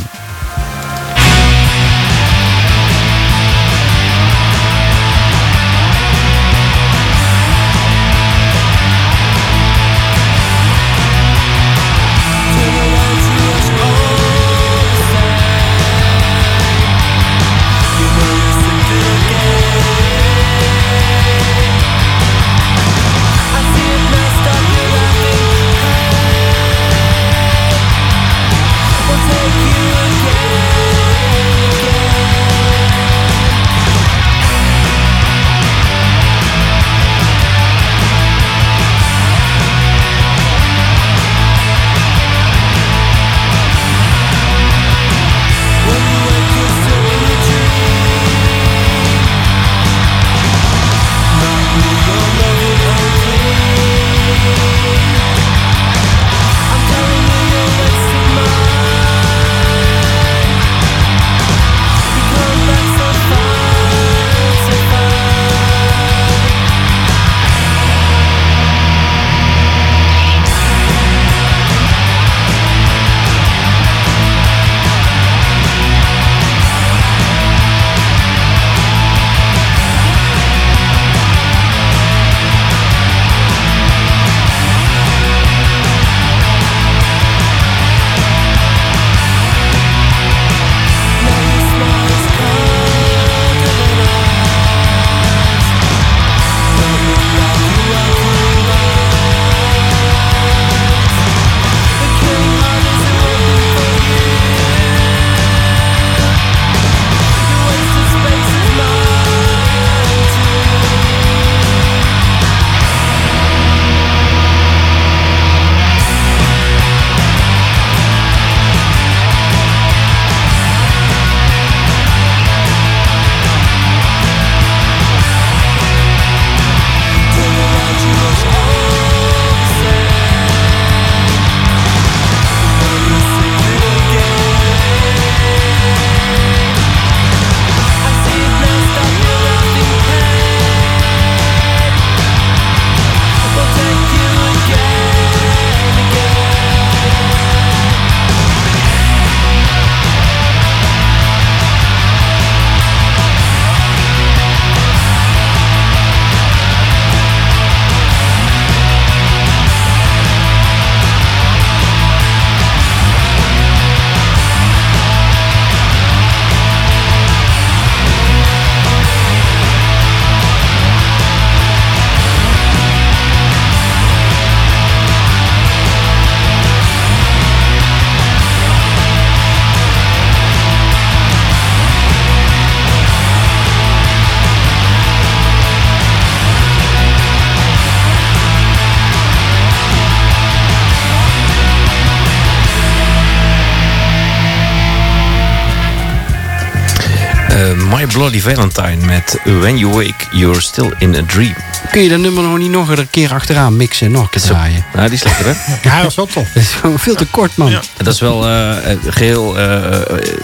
Bloody Valentine met When You Wake, You're Still in a Dream. Kun je dat nummer nog niet nog een keer achteraan mixen en nog een draaien? Nou, die is lekker, hè? Ja, dat is wel tof. Dat is gewoon veel te kort, man. Ja. Dat is wel eh, eh, geheel eh,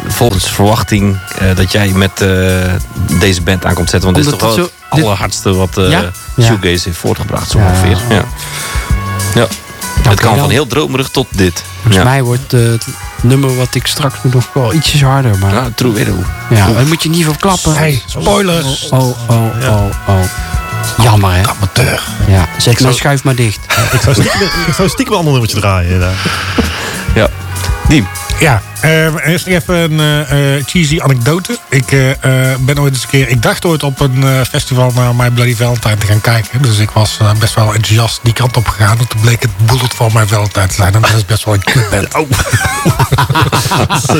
volgens verwachting dat jij met deze band aankomt zetten. Want dit is Omdat toch wel het zo- allerhardste wat eh Ja? Ja. Shoegaze heeft voortgebracht, zo Ja. ongeveer. Ja. Ja. Het kan van heel dromerig tot dit. Volgens ja. mij wordt eh, het nummer wat ik straks doe nog wel ietsjes harder. Maar ja, Ja, True Widow. daar moet je niet voor klappen. Hey, spoilers. Oh, oh, oh, oh. Jammer, hè? Amateur. Ja, zet mijn schuif maar dicht. Ik zou stiekem, ik zou stiekem een ander nummertje draaien. Ja. Die. Ja, eh, eerst even een eh, eh, cheesy anekdote. Ik eh, eh, ben ooit eens een keer, ik dacht ooit op een eh, festival naar My Bloody Valentine te gaan kijken. Dus ik was eh, best wel enthousiast die kant op gegaan. En toen bleek het Bullet for My Valentine te zijn. En dat is best wel een kutband. Oh.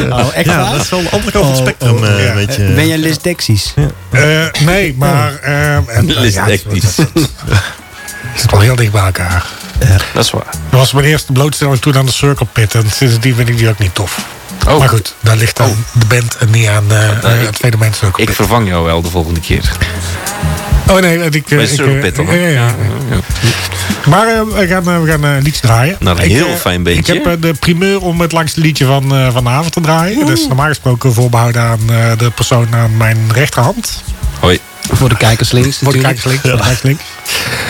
Oh, echt ja, waar? dat is wel de andere kant van het Oh, spectrum. oh, eh, ja. een beetje, Ben jij Lisdexisch? Eh, nee, maar... eh, en, eh, ja, het- Lisdectisch. het- het- Het zit wel heel dicht bij elkaar. Dat is waar. Dat was mijn eerste blootstelling toen aan de Circle Pit. En sindsdien vind ik die ook niet tof. Oh. Maar goed, daar ligt dan de band en niet aan eh, het fenomeen Circle Ik vervang jou wel de volgende keer. Oh nee, ik... eh, Bij ik, Circle eh, Pit dan, ja, hè? ja, ja. Ja. Maar we gaan, we gaan eh, liedjes draaien. Nou, een heel fijn beentje. Ik heb de primeur om het langste liedje van, van de avond te draaien. Dat is normaal gesproken voorbehouden aan de persoon aan mijn rechterhand. Hoi. Voor de kijkers links Voor de kijkers links. Voor de kijkers links.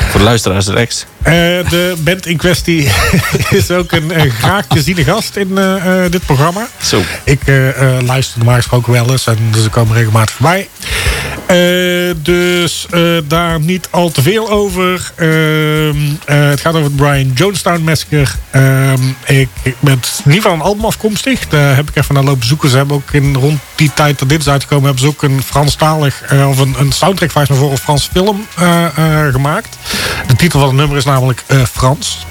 Voor de luisteraars rechts. Eh, de band in kwestie is ook een, een graag geziene gast in eh, eh, dit programma. Zo. Ik eh, eh, luister normaal gesproken wel eens en dus ze komen regelmatig voorbij. Eh, dus eh, daar niet al te veel over. Ehm, eh, het gaat over het Brian Jonestown Massacre. Ehm, ik, ik ben in ieder geval een album afkomstig. Daar heb ik even naar lopen zoeken. Ze hebben ook in rond die tijd dat dit is uitgekomen... hebben ze ook een Franstalig of een, een soundtrack volgens mij voor een Frans film eh, eh, gemaakt. De titel van het nummer is namelijk eh, Frans.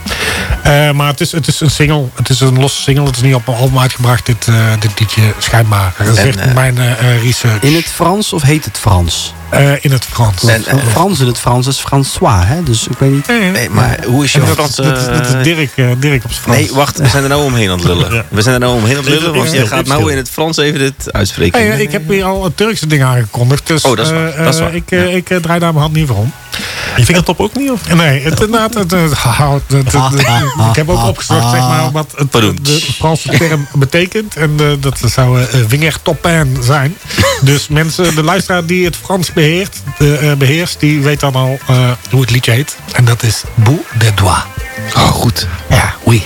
Maar het is, het is een single. Het is een losse single. Het is niet op een album uitgebracht. Dit, dit liedje schijnbaar. Dat is mijn research. In het Frans of heet het Frans? Eh, in het Frans. En, eh, Frans in het Frans is François, hè? Dus ik weet niet. Nee, Nee, maar hoe is dat, Frans? is, dat, is, dat is eh, Dirk, eh, Dirk op zijn Frans. Nee, wacht, we zijn er nou omheen aan het lullen. We zijn er nou omheen aan het lullen, want je ja, gaat nou in het Frans even dit uitspreken. Hey, eh, ik heb hier al Turkse dingen aangekondigd. Dus, Oh, dat is waar, eh, dat is waar. eh, ik, eh, ik eh, draai daar mijn hand niet voor om. Je vingertop ook niet? Of? Nee, het, inderdaad, het, het, het- het- het- ik heb ook opgezocht zeg maar, wat het, de Franse term betekent. En eh, dat zou eh vingertoppen zijn. Dus mensen, de luisteraar die het Frans beheert, de, eh, beheerst, die weet dan al eh, hoe het liedje heet. En dat is Bout de Doigt. Oh, goed. Ja, oui.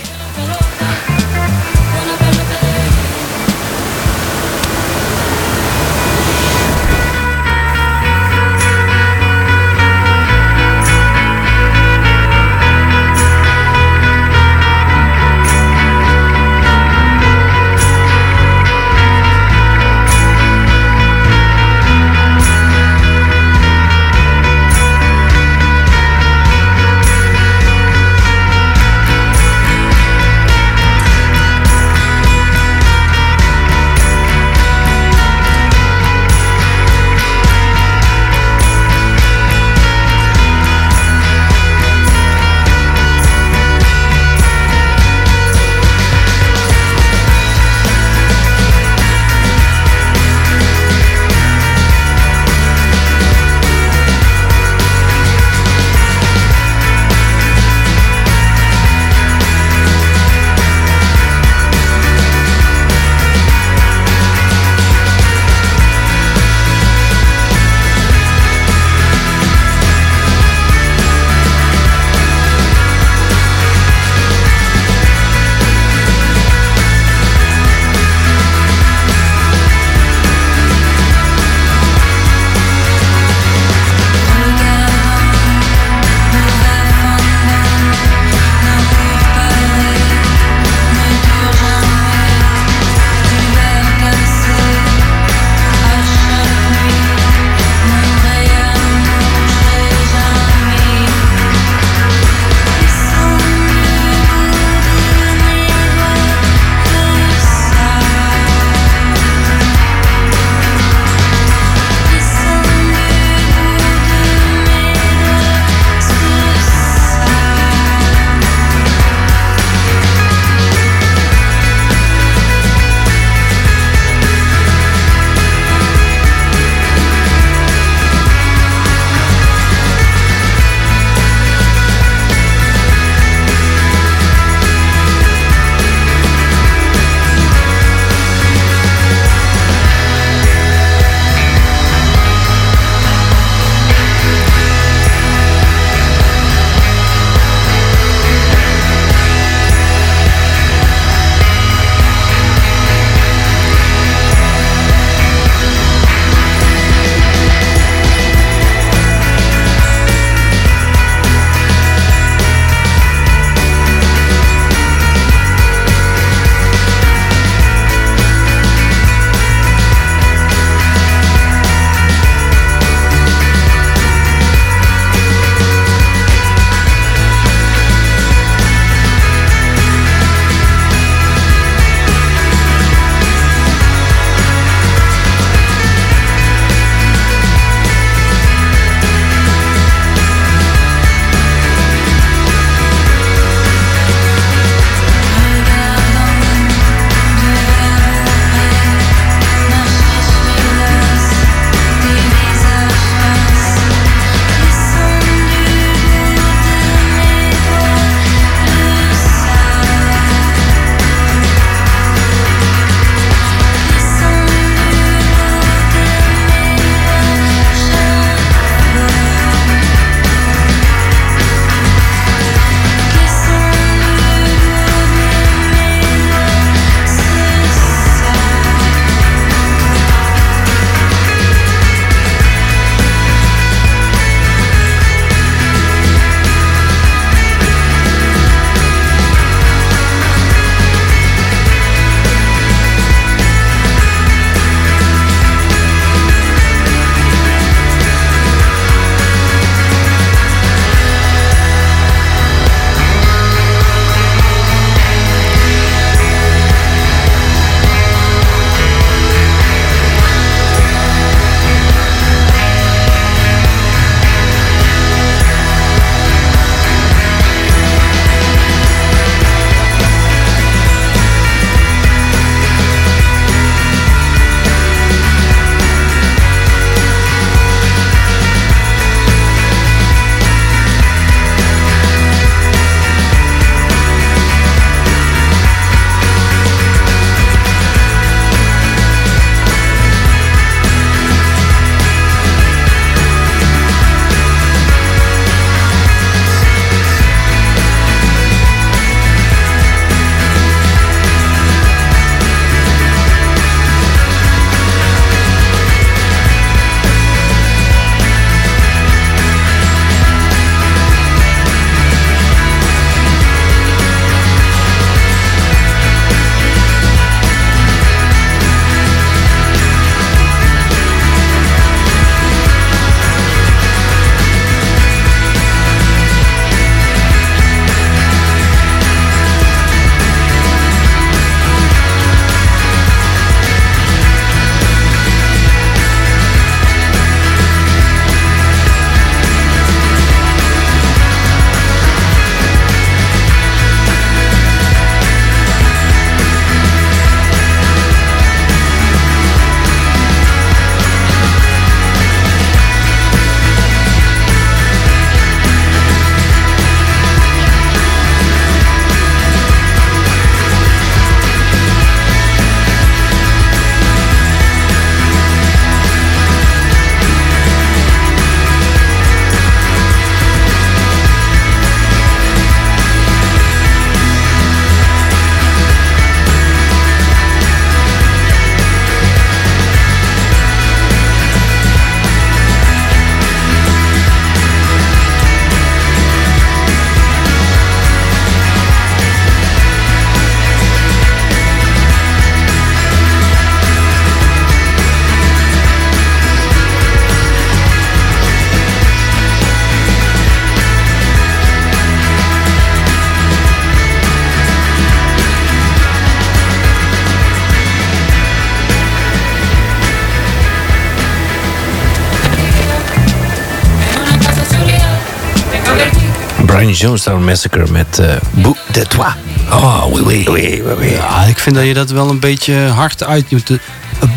Jonestown Massacre met uh, Bout de Toi. Oh, oui, oui. oui, oui, oui. Ja, ik vind dat je dat wel een beetje hard uit moet. Een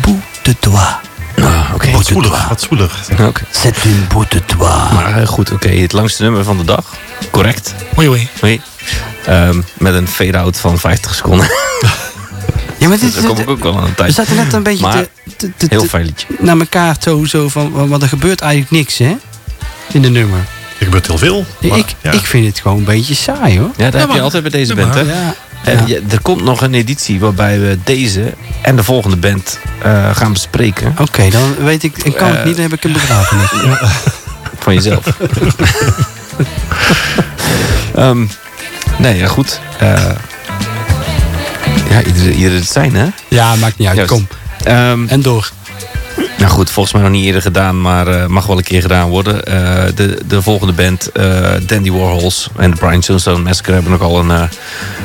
bout de toi. Ah, oké. Wat spoelig, wat spoelig. Oké. C'est une bout de toi. Maar eh, goed, oké. Het langste nummer van de dag. Correct. Oei, oei. Oui. Ehm, met een fade-out van 50 seconden. Ja, maar dit, Daar kom ik ook wel aan een we tijd. zaten net een beetje Maar te, te, te- Heel fijn liedje. naar elkaar toe, zo van, want er gebeurt eigenlijk niks, hè? In de nummer. Gebeurt heel veel. maar, ik, ja. ik vind het gewoon een beetje saai, hoor. Ja, dat heb je altijd bij deze ja, band, hè? En Ja. er komt nog een editie waarbij we deze en de volgende band eh, gaan bespreken. Oké, dan weet ik, ik kan het Eh, niet, dan heb ik een begrafenis. Van jezelf. Ehm, nee, ja, goed. Eh, ja, iedereen ieder het zijn, hè? Ja, maakt niet uit, Juist. kom. Ehm, En door. Nou goed, volgens mij nog niet eerder gedaan, maar eh, mag wel een keer gedaan worden. Eh, de, de volgende band, eh, Dandy Warhols en de Brian Jonestown Massacre, hebben nogal een,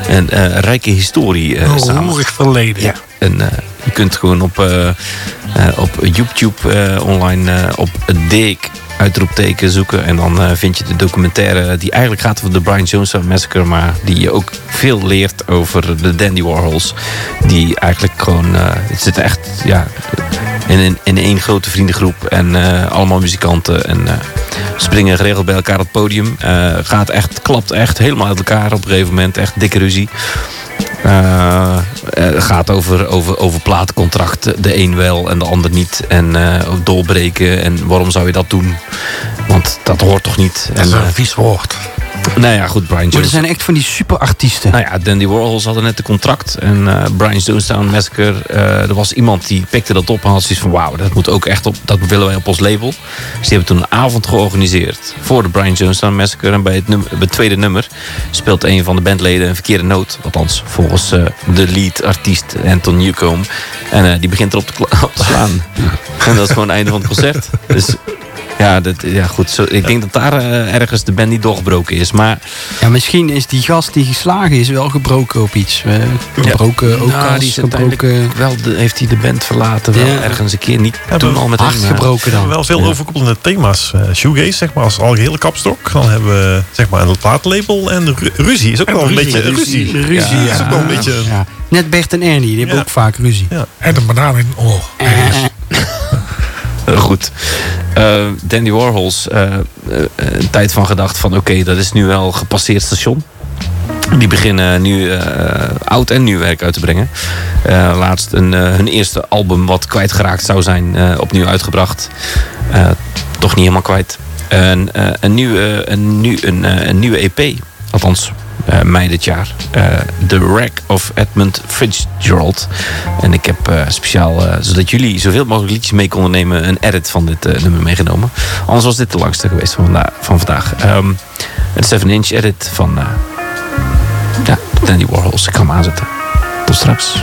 een rijke historie Een samen. verleden. Ja, en je kunt gewoon op, op YouTube online op Dick uitroepteken zoeken. En dan vind je de documentaire die eigenlijk gaat over de Brian Jonestown Massacre. Maar die je ook veel leert over de Dandy Warhols. Die eigenlijk gewoon, het zit echt ja, in, in, in één grote vriendengroep. En eh, allemaal muzikanten. En eh, springen geregeld bij elkaar op het podium. Eh, gaat echt, klapt echt helemaal uit elkaar op een gegeven moment. Echt dikke ruzie. Het gaat over, over, over plaatcontracten. De een wel en de ander niet. En doorbreken. En waarom zou je dat doen? Want dat hoort toch niet? Dat is En, een vies woord. Nou ja, goed, Brian Maar er Jones. zijn echt van die superartiesten. Nou ja, Dandy Warhols hadden net een contract. En eh, Brian Jonestown Massacre, eh, er was iemand die pikte dat op en had zoiets van... wauw, dat moet ook echt op, dat willen wij op ons label. Dus die hebben toen een avond georganiseerd voor de Brian Jonestown Massacre. En bij het, nummer, bij het tweede nummer speelt een van de bandleden een verkeerde noot. Althans, volgens eh, de lead artiest Anton Newcomb. En die begint erop te, op te slaan. en dat is gewoon het einde van het concert. Dus ja, dat, ja goed, zo, ik denk dat daar eh, ergens de band niet doorgebroken is. Maar Ja, misschien is die gast die geslagen is wel gebroken op iets. Eh, gebroken ook Nou, als die is gebroken... wel de, heeft hij de band verlaten. Wel Ja. ergens een keer niet Ja, toen we- al met Hard hem. eh, gebroken dan. wel veel Ja. overkoepelende thema's. Eh shoegaze, zeg maar, als algehele kapstok. Dan hebben we zeg maar, een plaatlabel. En ru- ruzie is ook wel een beetje... ruzie. Ruzie, is ook wel een beetje... Ja. Net Bert en Ernie, die hebben Ja. ook vaak ruzie. En een banaan in oh, goed. Eh, Dandy Warhols, eh, eh, een tijd van gedacht van oké, dat is nu wel gepasseerd station. Die beginnen nu eh, oud en nieuw werk uit te brengen. Eh, laatst een, eh, hun eerste album wat kwijtgeraakt zou zijn, eh, opnieuw uitgebracht. Eh, toch niet helemaal kwijt. En, eh, een, een, een, eh, een nieuwe EP, althans eh, mei dit jaar. Eh, The Wreck of Edmund Fitzgerald. En ik heb eh, speciaal, zodat jullie zoveel mogelijk liedjes mee konden nemen, een edit van dit nummer meegenomen. Anders was dit de langste geweest van, van vandaag. Ehm, een 7-inch edit van ja, Dandy Warhols. Ik ga hem aanzetten. Tot straks.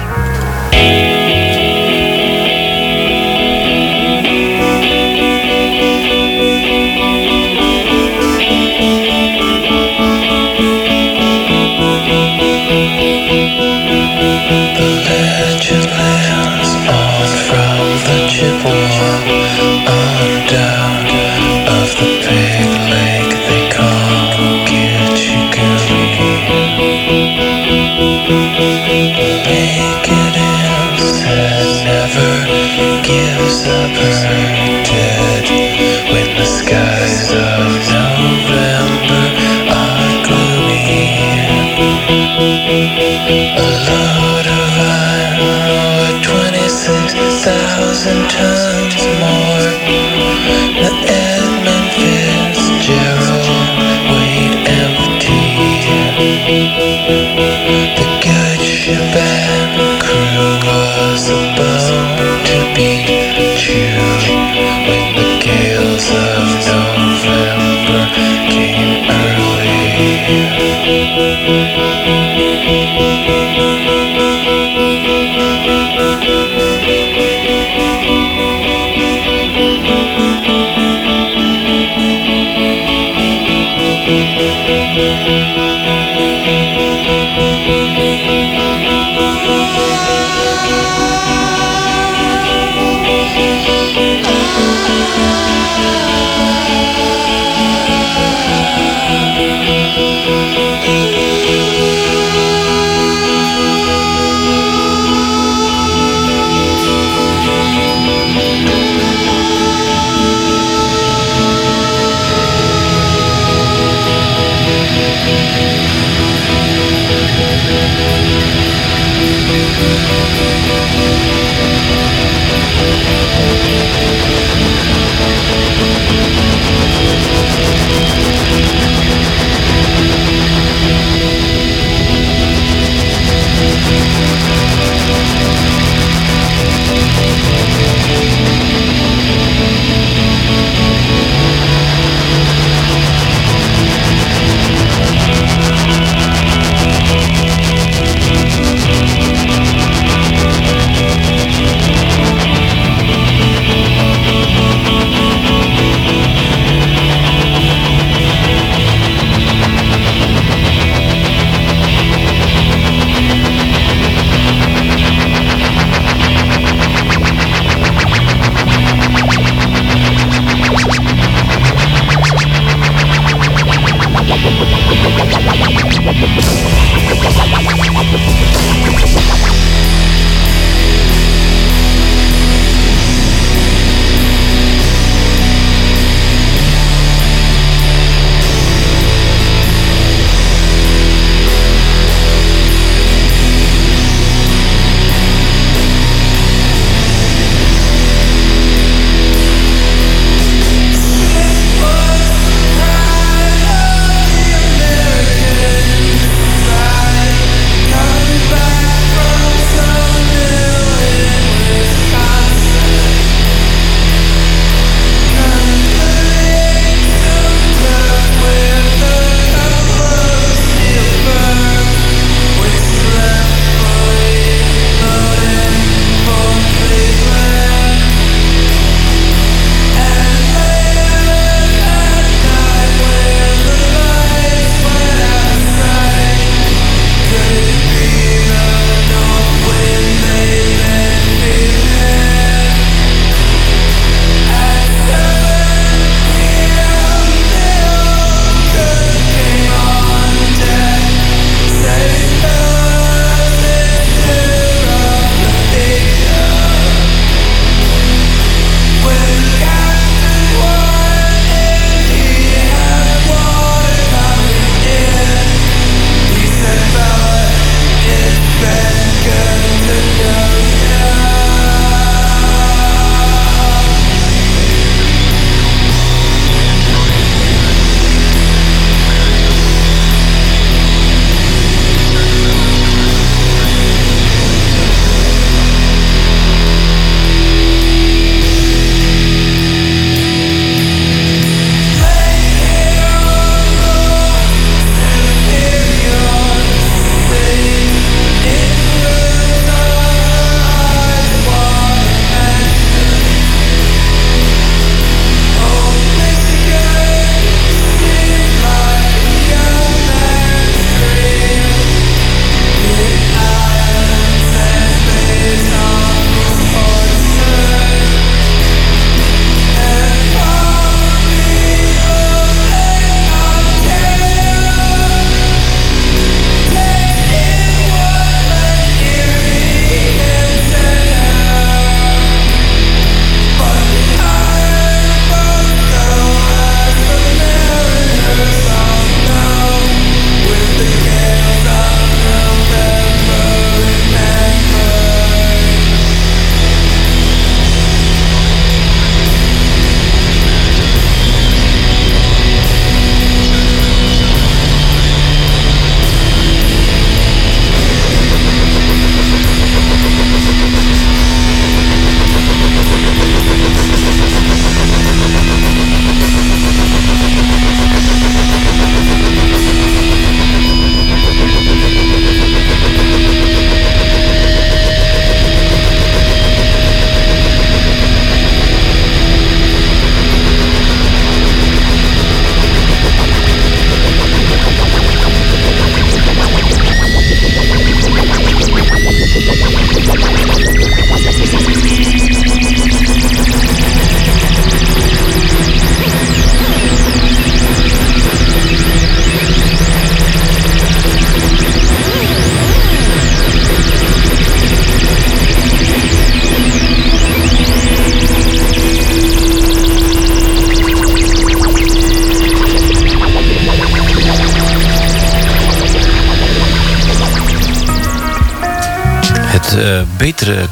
Música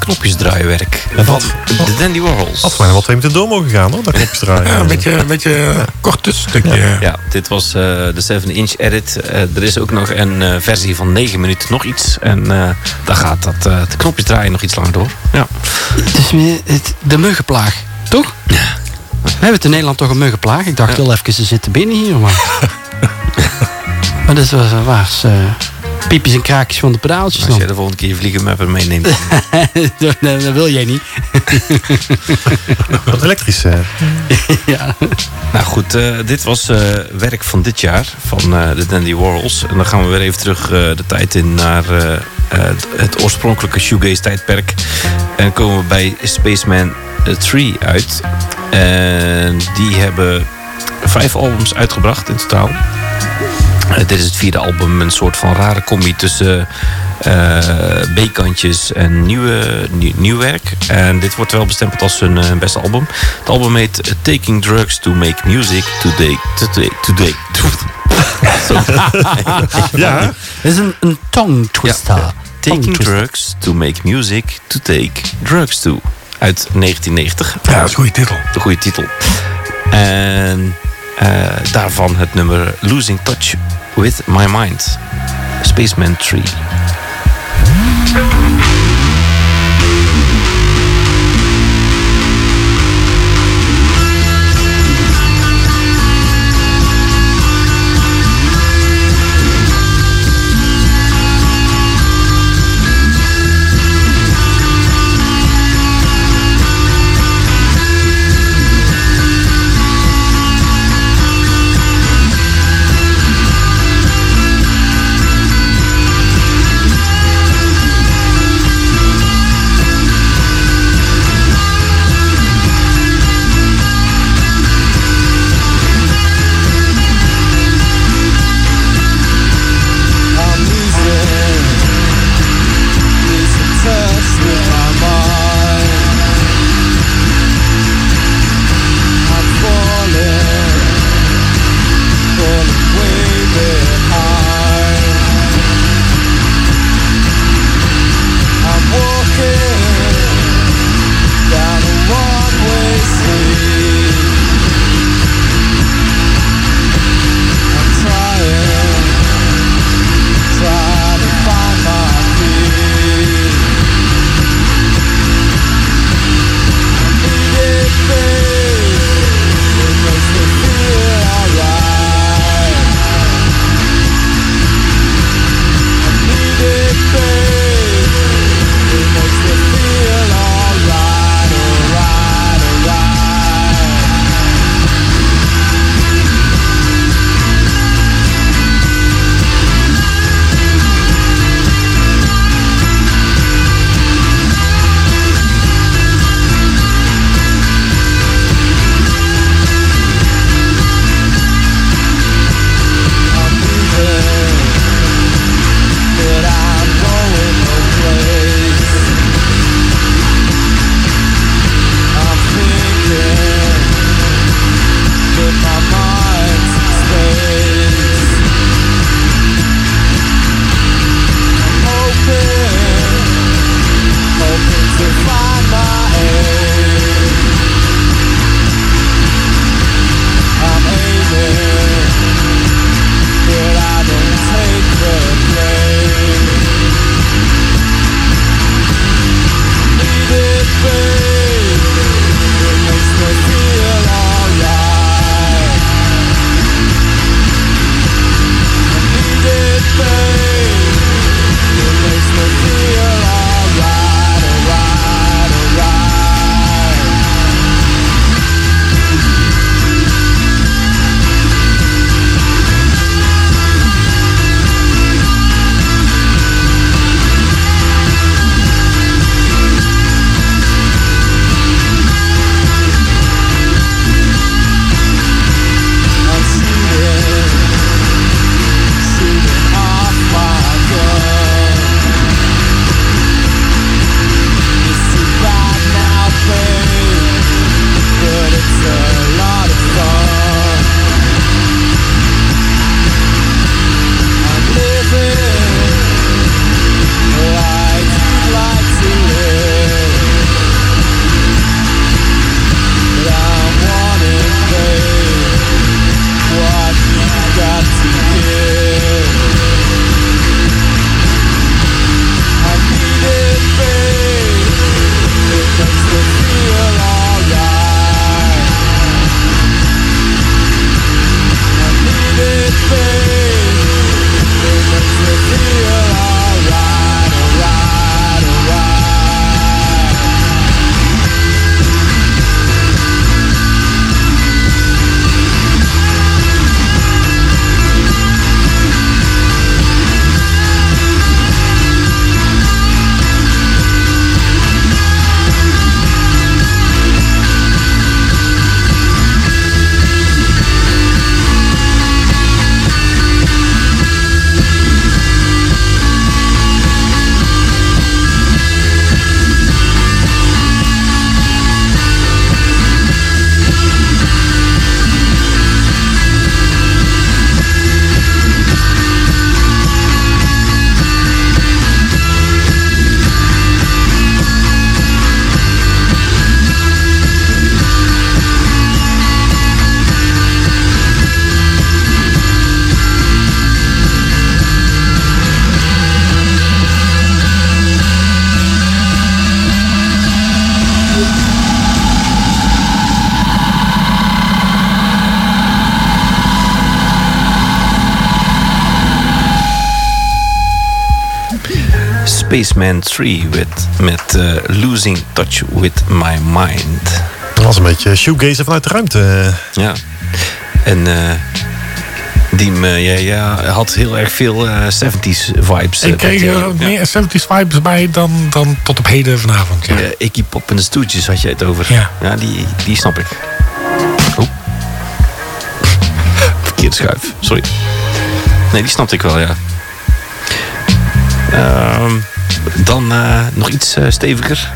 knopjesdraaiwerk En van wat- de Dandy Warhols. Had mij wat twee met de domo gegaan hoor, dat knopjes draaien. Ja, een beetje, een beetje een kort tussenstukje. Ja, dit was eh, de 7-inch edit. Eh, er is ook nog een eh, versie van 9 minuten nog iets. En eh daar gaat dat, eh de knopjes draaien nog iets langer door. Ja. Het is het, de muggenplaag, toch? We hebben het in Nederland toch een muggenplaag. Ik dacht Ja. wel even, ze zitten binnen hier. Maar, maar dat was waars. eh, piepjes en kraakjes van de pedaaltjes Als dan. jij de volgende keer je vliegenmapper meeneemt. dat, dat wil jij niet. Wat elektrisch. eh. ja. nou goed, eh, dit was eh, werk van dit jaar van eh, de Dandy Warhols. En dan gaan we weer even terug eh, de tijd in naar eh, eh, het- het oorspronkelijke shoegaze tijdperk. En komen we bij Spaceman 3 uit. En die hebben vijf albums uitgebracht in totaal. Eh, dit is het vierde album, een soort van rare combi tussen eh, B-kantjes en nieuwe, nieuw, nieuw werk. En dit wordt wel bestempeld als hun eh, beste album. Het album heet Taking Drugs to Make Music Today. Today. today. Ja, Dit is een, een tongue twister. Ja. Tongue Taking twister. Drugs to Make Music to Take Drugs to. Uit 1990. Ja, dat is een goede titel. De goede titel. En eh, daarvan het nummer Losing Touch with My Mind. Spaceman 3. Spaceman 3 with, met eh, Losing Touch with My Mind. Dat was een beetje shoegazen vanuit de ruimte. Ja. En eh die eh, ja, ja, had heel erg veel eh, 70s vibes. eh, Ik kreeg er Ja. meer 70s vibes bij dan, dan tot op heden vanavond. Ja. Eh, Iggy Pop en de Stoetjes had je het over. Ja. die, die snap ik. Oh. Verkeerde schuif, sorry. Nee, die snapte ik wel, ja. Ehm, dan eh, nog iets eh, steviger.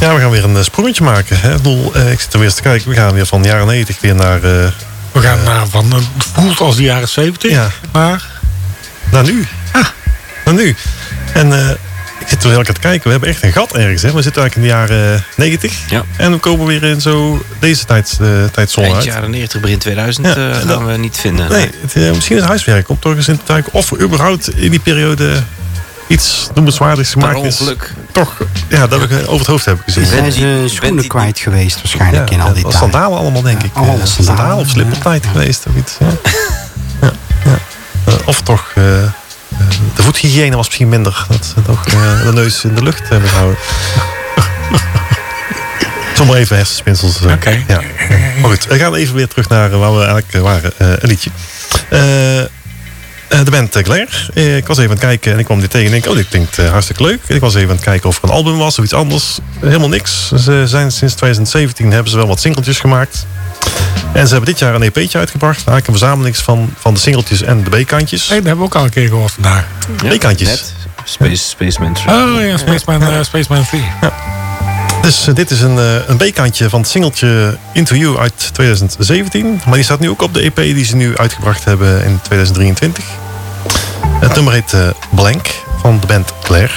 Ja, we gaan weer een eh, sprongetje maken. Hè? Ik, bedoel, eh, ik zit er weer eens te kijken. We gaan weer van de jaren 90 weer naar, eh, We gaan naar van, het voelt als de jaren 70. Ja. Maar naar nu. Naar nu. En eh, ik zit er heel erg te kijken. We hebben echt een gat ergens. Hè? We zitten eigenlijk in de jaren 90. Ja. En we komen weer in zo deze tijds, eh tijdzone Eind uit. jaren 90, begin 2000 Ja, eh, en gaan dat- we niet vinden. Nee, het, misschien is het huiswerk om toch eens in te kijken of er überhaupt in die periode iets noemenswaardigs gemaakt is. Toch, ja, dat we over het hoofd hebben gezien. Zijn ze schoenen kwijt geweest waarschijnlijk in al die tijd. sandalen allemaal, denk ik. allemaal Eh, sandalen, sandalen of slippertijd ja. geweest of iets. Ja. ja, ja. Eh, of toch, eh, de voethygiëne was misschien minder. Dat ze toch eh, de neus in de lucht hebben gehouden. Zonder even hersenspinsels. Oké. Ja. Maar goed, we gaan even weer terug naar waar we eigenlijk waren. eh, een liedje. Eh, eh, de band eh, Claire. Eh, ik was even aan het kijken en ik kwam dit tegen en ik, oh, dit klinkt hartstikke leuk. Ik was even aan het kijken of er een album was of iets anders. Helemaal niks. Ze zijn sinds 2017 hebben ze wel wat singeltjes gemaakt. En ze hebben dit jaar een EP'tje uitgebracht. Eigenlijk een verzameling van, van de singeltjes en de B-kantjes. hey, dat hebben we ook al een keer gehoord vandaag. Ja, B-kantjes. Space, Spaceman 3. Oh ja, Spaceman, eh, Spaceman 3. Dus eh, dit is een, eh, een B-kantje van het singeltje You uit 2017. Maar die staat nu ook op de EP die ze nu uitgebracht hebben in 2023. Het nummer heet eh, Blank van de band Claire.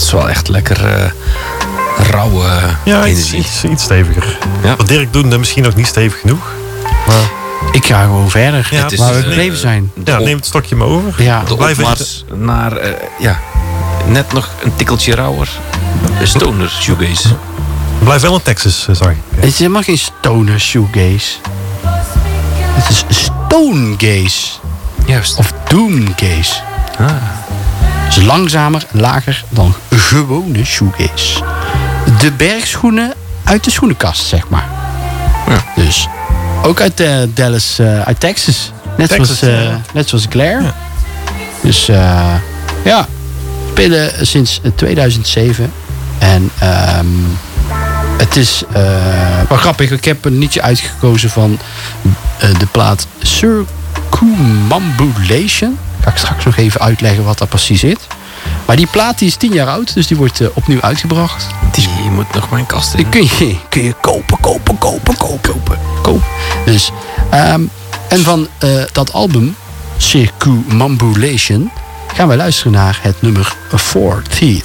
Dat is wel echt lekker eh, rauwe Ja, energie. iets, iets steviger. Ja. Wat Dirk doet, misschien nog niet stevig genoeg. Maar Ik ga gewoon verder. Ja, het is, waar we eh, gebleven zijn. de ja, neem het stokje maar over. Ja, De Blijf opmars naar, eh, ja, net nog een tikkeltje rauwer. Stoner shoegaze. Blijf wel in Texas, eh, ik. het is helemaal geen stoner shoegaze. Het is stonegaze. Juist. Of doomgaze. Ah. Het is langzamer en lager dan gewone shoegaze. De bergschoenen uit de schoenenkast, zeg maar. Ja. Dus ook uit eh, Dallas, eh, uit Texas. Net, Texas, zoals, eh, ja. net zoals Claire. Dus eh, ja, spelen sinds eh, 2007. En ehm, het is wel grappig. Ik heb een liedje uitgekozen van de plaat Circumambulation. Ga ik straks nog even uitleggen wat daar precies zit. Maar die plaat die is 10 jaar oud, dus die wordt eh, opnieuw uitgebracht. Die moet nog mijn kast Die in. kun je, kun je kopen, kopen, kopen, kopen, kopen. kopen. Dus, ehm, en van eh, dat album, Circumambulation, gaan wij luisteren naar het nummer Four Teeth.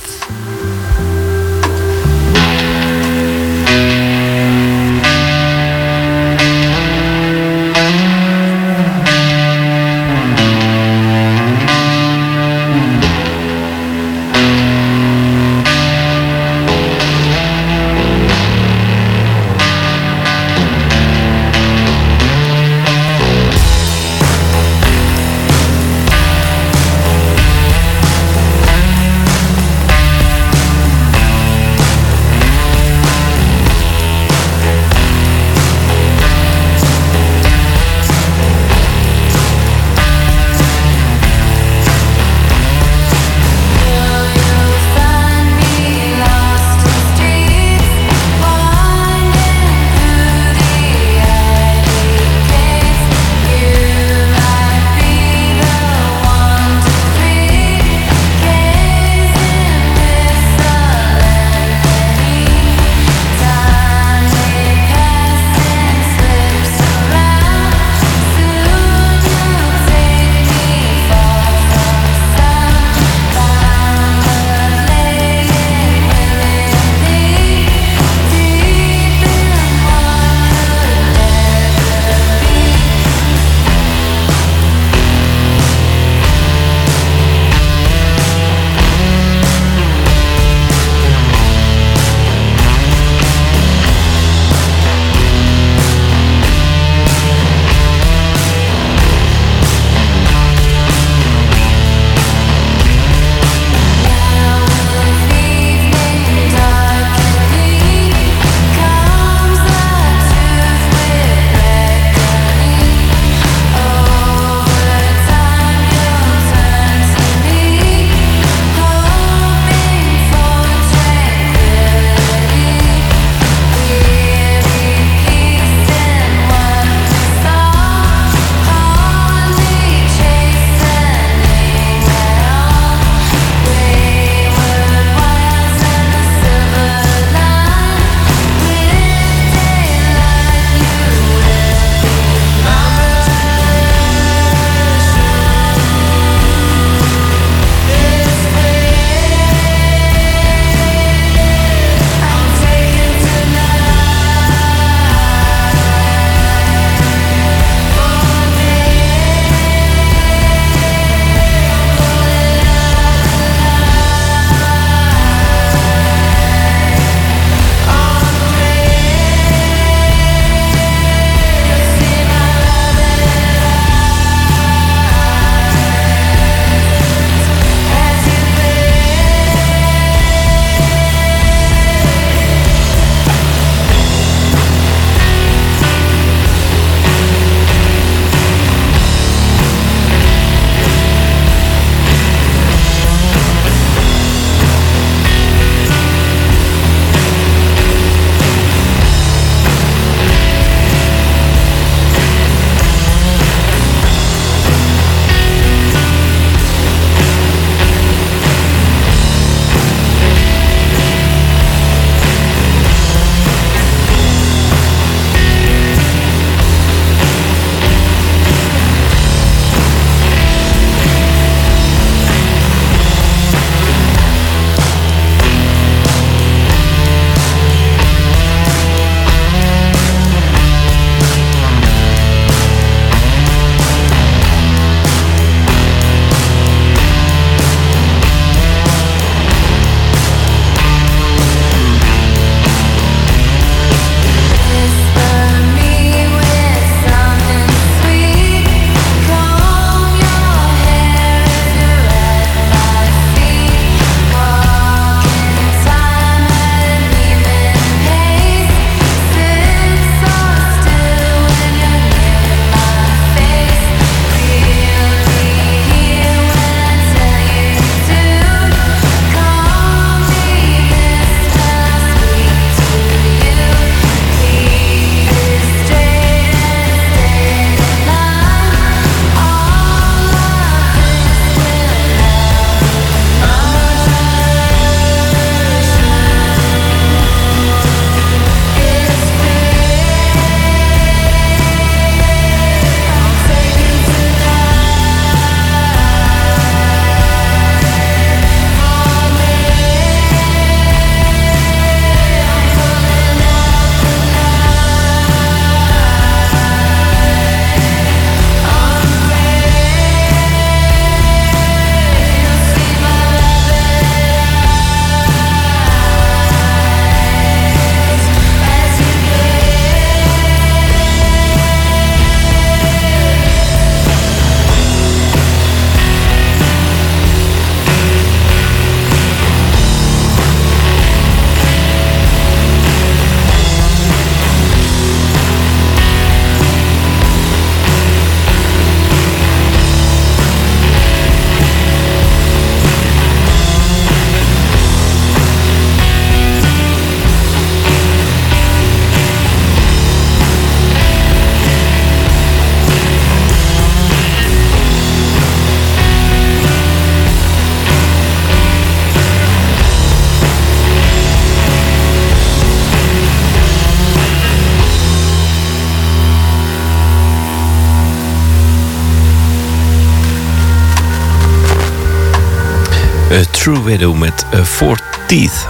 True Widow met eh, Four Teeth.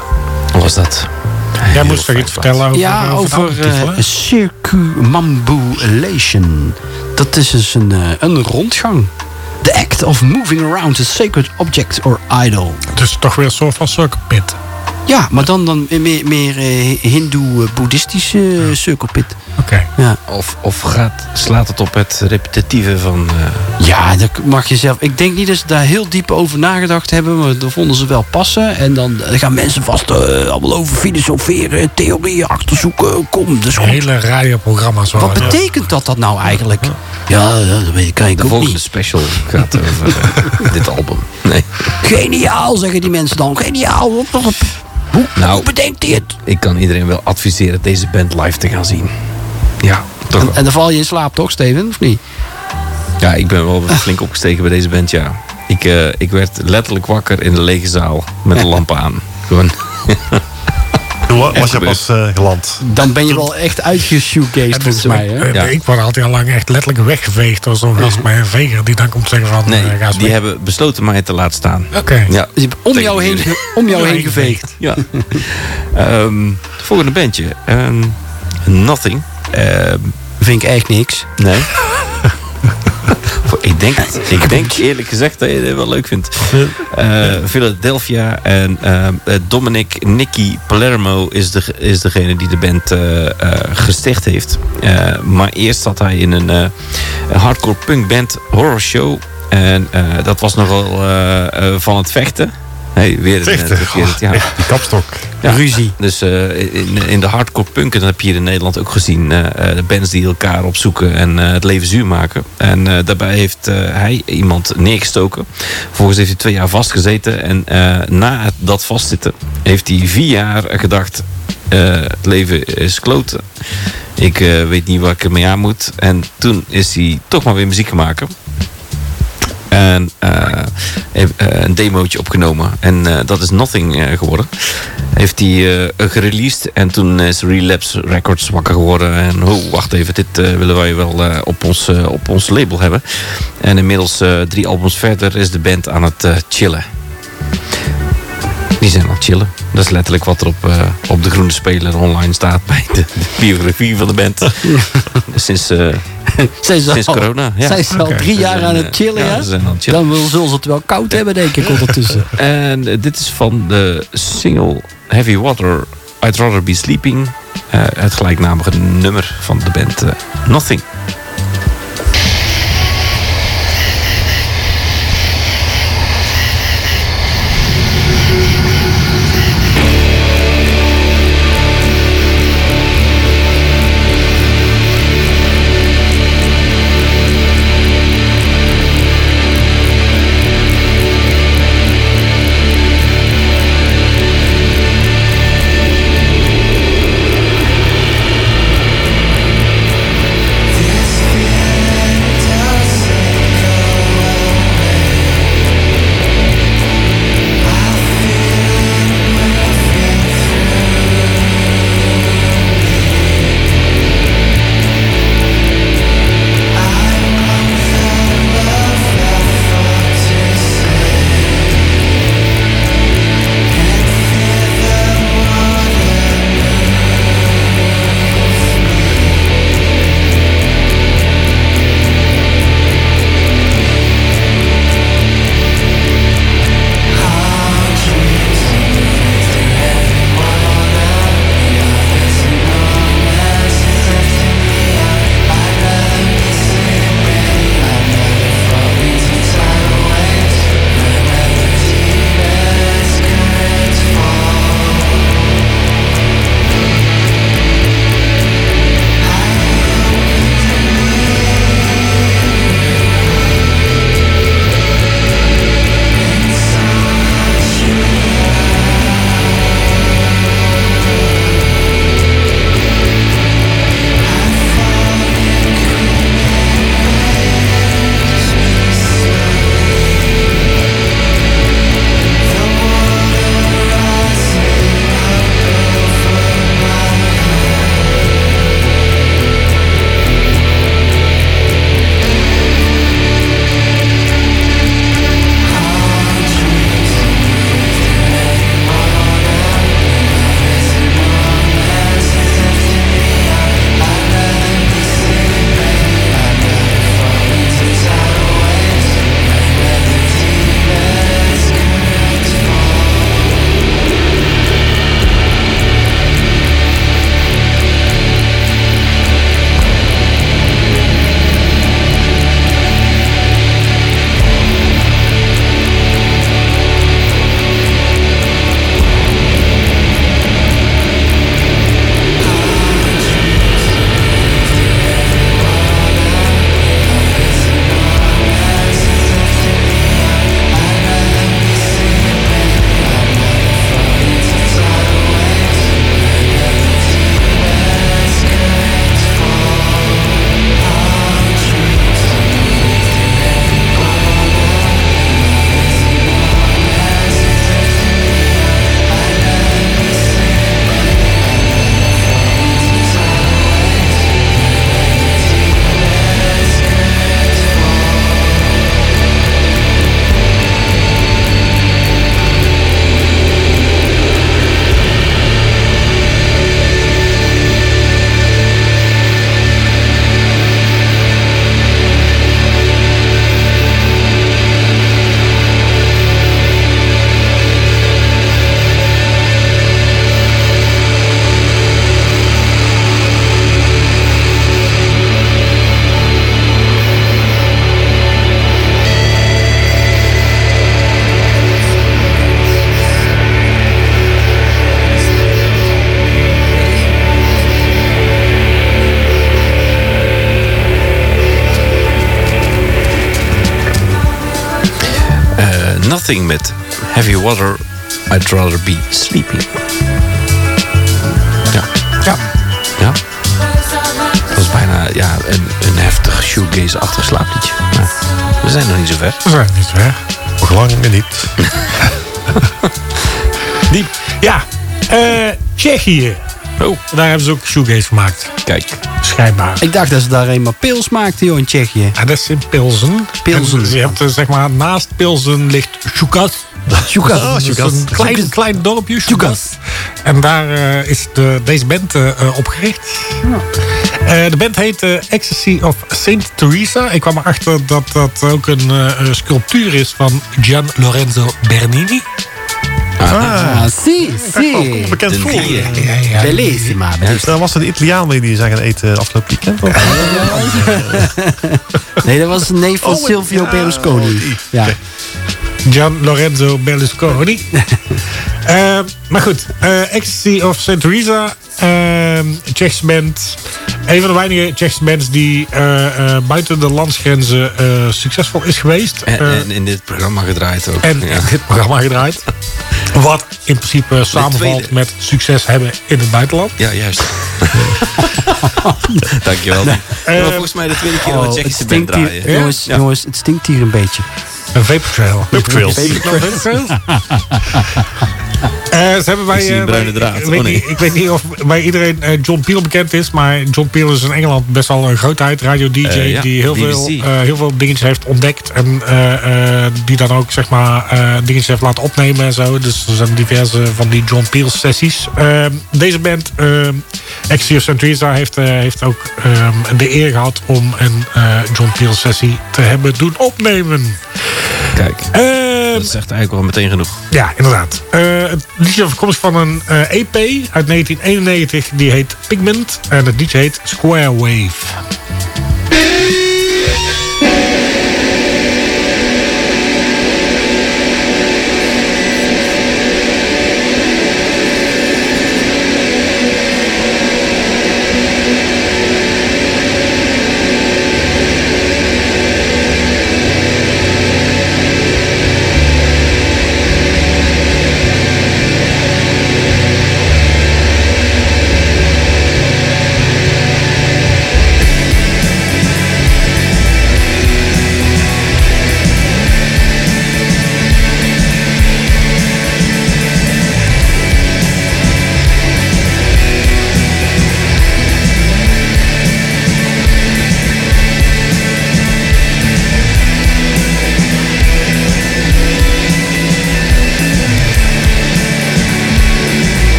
Was dat? Jij Heel moest toch iets vertellen over, Ja, over, eh circumambulation. Dat is dus een, eh, een rondgang. The act of moving around a sacred object or idol. Dus toch weer een soort van circuit. Ja, maar dan, dan meer, meer eh, hindoe-boeddhistische uh, cirkelpit. Ja. Of, of gaat, slaat het op het repetitieve van... eh, ja, dat mag je zelf. Ik denk niet dat ze daar heel diep over nagedacht hebben. Maar dat vonden ze wel passen. En dan eh, gaan mensen vast eh, allemaal over filosoferen, theorieën achterzoeken. Kom, dus goed. Hele radioprogramma's. Wat betekent dat dat nou eigenlijk? Ja, ja, dat weet ik, kan ik de ook volgende niet. special gaat over dit album. Nee. Geniaal, zeggen die mensen dan. Geniaal. Hoe, hoe, Nou. hoe bedenkt hij het? Ik kan iedereen wel adviseren deze band live te gaan zien. Ja, toch En, wel. en dan val je in slaap toch, Steven? Of niet? Ja, ik ben wel flink opgestegen bij deze band, ja. Ik, eh, ik werd letterlijk wakker in de lege zaal met de lampen aan. Gewoon. Was je pas eh, geland. Dan ben je wel echt uitgeshoegaced Het volgens is- mij. Hè? eh, Ja. Ik word altijd al lang echt letterlijk weggeveegd door zo'n gast bij een veger die dan komt zeggen van Nee, eh, ga die weg. hebben besloten mij te laten staan. Oké. Ja, Dus je hebt om jou, heen, om jou heen geveegd. Ja. Ehm, volgende bandje. Ehm, Nothing. Ehm, Vind ik echt niks. nee. ik, denk, ik denk eerlijk gezegd dat je het wel leuk vindt. Eh, Philadelphia en ehm, eh, Dominic Nicky Palermo is, de, is degene die de band eh, gesticht heeft. Maar eerst zat hij in een hardcore punk band horror show. En dat was nogal van het vechten. Hey, weer een, Vechten. eh, ja. Die kapstok. Ja. Ruzie. Dus eh, in, in de hardcore punk, en dat heb je hier in Nederland ook gezien, eh, de bands die elkaar opzoeken en het leven zuur maken. En daarbij heeft hij iemand neergestoken. Vervolgens heeft hij twee jaar vastgezeten. En na het, dat vastzitten heeft hij vier jaar gedacht, het leven is kloten. Ik weet niet waar ik ermee aan moet. En toen is hij toch maar weer muziek gaan maken. En eh, eh, een demootje opgenomen. En eh, dat is Nothing geworden. Heeft hij gereleased. En toen is Relapse Records wakker geworden. En oh, wacht even, dit willen wij wel op, ons, op ons label hebben. En inmiddels drie albums verder is de band aan het chillen. Die zijn aan het chillen. Dat is letterlijk wat er op, eh, op de groene speler online staat bij de, de biografie van de band. Sinds, eh, sinds al, corona. Ja. zijn ze al drie jaar aan eh, het chillen, ja? ze zijn aan het chillen. Dan zullen ze het wel koud hebben, denk ik, ondertussen. En eh, dit is van de single Heavy Water, I'd Rather Be Sleeping. eh, het gelijknamige nummer van de band eh, Nothing. Nothing met Heavy Water, I'd rather be sleeping. Ja. Ja. Ja. Dat is bijna ja, een, een heftig shoegaze-achtig slaapliedje. Maar we zijn nog niet zo ver. We zijn niet weg. Nog lang niet. Diep. Ja. eh Tsjechië. Oh, Daar hebben ze ook shoegaze gemaakt. kijk. Schijnbaar. Ik dacht dat ze daar eenmaal pils maakten, joh, in Tsjechië. Ja, dat is in Pilsen. Pilsen. En Je hebt eh, zeg maar naast Pilsen ligt Sjukas. Sjukas. Dat is Sjukas. een klein, klein dorpje. En daar eh, is de, deze band eh, opgericht. Eh, de band heet eh, Ecstasy of Saint Teresa. Ik kwam erachter dat dat ook een sculptuur is van Gian Lorenzo Bernini. Ah, si, si. Bekend De voor. drieën. Ja, ja. Bellissima. bellissima. Dat was het Italiaan die die zijn gaan eten afgelopen weekend. of? Nee, dat was een neef van Oh, Silvio ja, Berlusconi. die. Ja. Gian Lorenzo Berlusconi. Eh, maar goed, eh, Ecstasy of St. Teresa, uh, Tsjechische band. Een van de weinige Tsjechische bands die eh, eh, buiten de landsgrenzen eh, succesvol is geweest. En, Eh, en in dit programma gedraaid ook. en ja. in dit programma gedraaid. Wat in principe samenvalt tweede. met succes hebben in het buitenland. Ja, juist. Dankjewel. Uh, volgens mij de tweede keer dat Oh, het Tsjechische band stinkt hier, draaien. jongens, Ja. jongens, het stinkt hier een beetje. Een Vapor Trail. Trails. Vapor Trails? Ze hebben bij, Ik bruine draad. Weet, Oh, nee. niet, ik weet niet of bij iedereen eh, John Peel bekend is. Maar John Peel is in Engeland best wel een grootheid. Radio-dj Eh, ja, die heel BBC. veel, eh, heel veel dingetjes heeft ontdekt. En die dan ook zeg maar dingetjes heeft laten opnemen en zo. Dus er zijn diverse van die John Peel sessies. Deze band, St. Teresa, heeft, heeft ook eh, de eer gehad om een John Peel sessie te hebben doen opnemen. Kijk, Eh, dat zegt eigenlijk wel meteen genoeg. ja, inderdaad. Eh, het liedje afkomstig van een eh, EP uit 1991. Die heet Pigment. En het liedje heet Square Wave.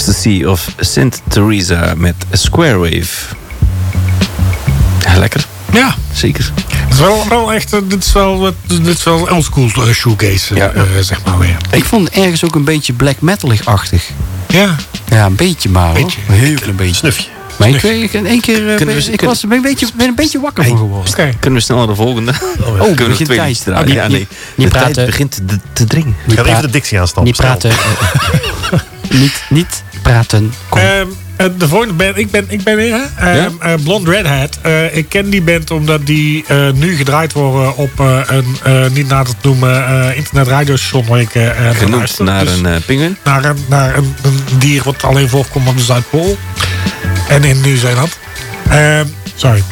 Ecstasy of St. Teresa met Square Wave. Ja, lekker. Ja, Zeker. het is wel, wel echt, eh, dit is wel, dit is wel oldschool eh, shoegaze, Ja. eh, zeg maar weer. Ik vond het ergens ook een beetje black metalig-achtig. Ja, Ja, een beetje maar hoor. Beetje. Een heel klein beetje. Snufje. Maar ik, weet- ik, in één keer, eh, Kunnen we- ik kunnen- was, ben, een beetje, ben een beetje wakker van geworden. oké. Kunnen we snel naar de volgende? Oh, Kunnen we nog begint twee draaien? Oh, ja, nee. niet- praten. tijd begint te, te dringen. Niet, Ga even de dictie aanstampen. niet praten. niet, niet praten. Kom. Ehm, eh, de volgende band, ik ben, ik ben weer, hè? Ehm, eh, Blonde Red Hat. Eh, ik ken die band omdat die eh, nu gedraaid worden op eh, een eh, niet na te noemen eh internetradiostation waar ik naar Genoemd naar Dus een pinguïn. naar, een, naar een, een dier wat alleen voorkomt op de Zuidpool. En in Nieuw-Zeeland. Ehm, sorry.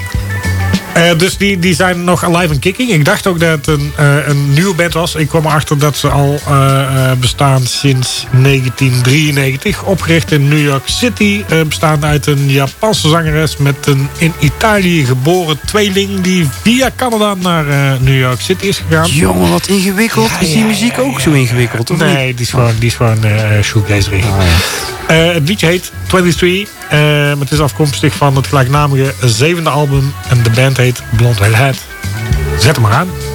Eh, dus die, die zijn nog alive and kicking. Ik dacht ook dat het een, eh, een nieuwe band was. Ik kwam erachter dat ze al eh, bestaan sinds 1993. Opgericht in New York City. bestaande uit een Japanse zangeres met een in Italië geboren tweeling... die via Canada naar New York City is gegaan. Jongen, wat ingewikkeld. Ja, is die ja, muziek ja, ook zo ingewikkeld? Of Nee, niet? die is gewoon, die is gewoon shoegazerig. Ah, het liedje heet 23. Eh, het is afkomstig van het gelijknamige zevende album. En de band heet Hat. Zet hem maar aan.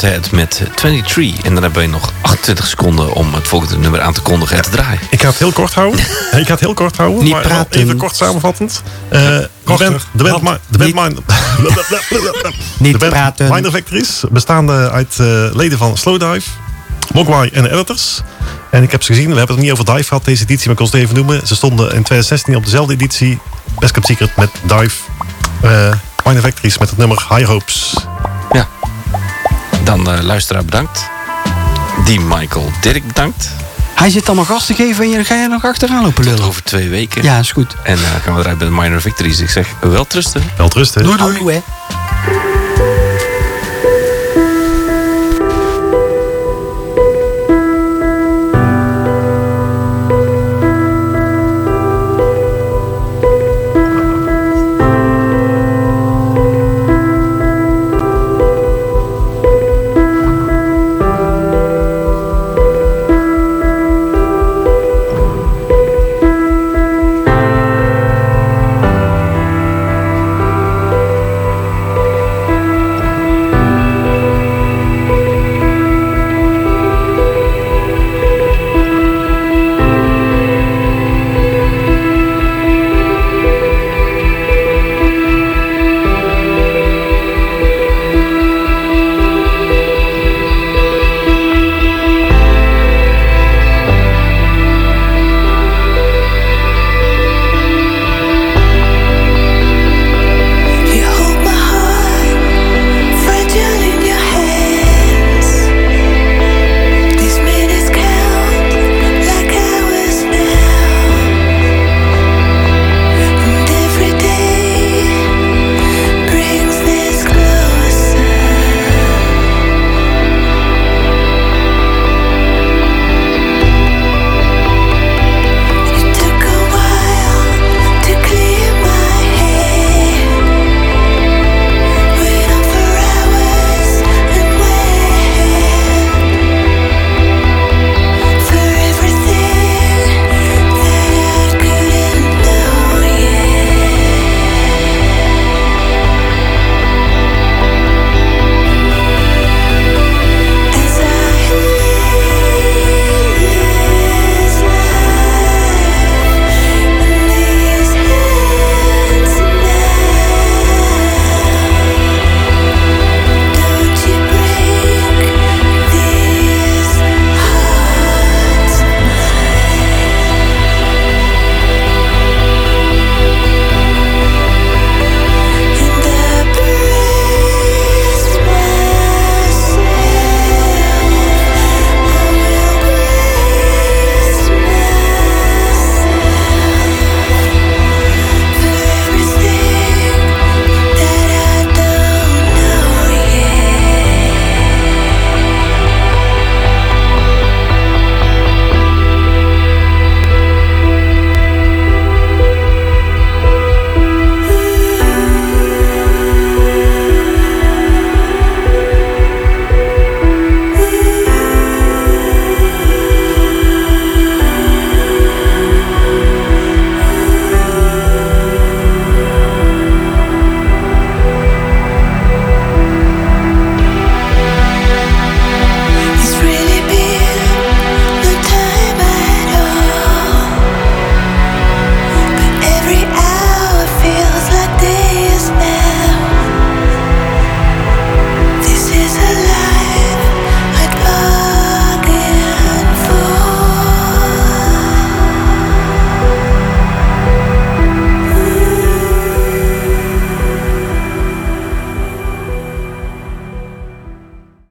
Redhead met 23. En dan hebben we nog 28 seconden om het volgende nummer aan te kondigen en te draaien. Ik ga het heel kort houden. ik ga het heel kort houden. Niet maar praten. even kort samenvattend. Eh, de band, de band, Wat? Mi- de band, Niet- de praten. Minor Factories, bestaande uit eh, leden van Slowdive, Mogwai en de Editors. En ik heb ze gezien, we hebben het niet over Dive gehad deze editie, maar ik kon ze even noemen. Ze stonden in 2016 op dezelfde editie, Best Kept Secret met Dive. eh Minor Factories met het nummer High Hopes. Dan eh, luisteraar bedankt. Die Michael Dirk bedankt. Hij zit allemaal gas te geven en je, ga je nog achteraan lopen Tot lullen. over twee weken. Ja, is goed. En dan gaan we eruit met de Minor Victories. Ik zeg wel trusten. Wel trusten. Doei, doei.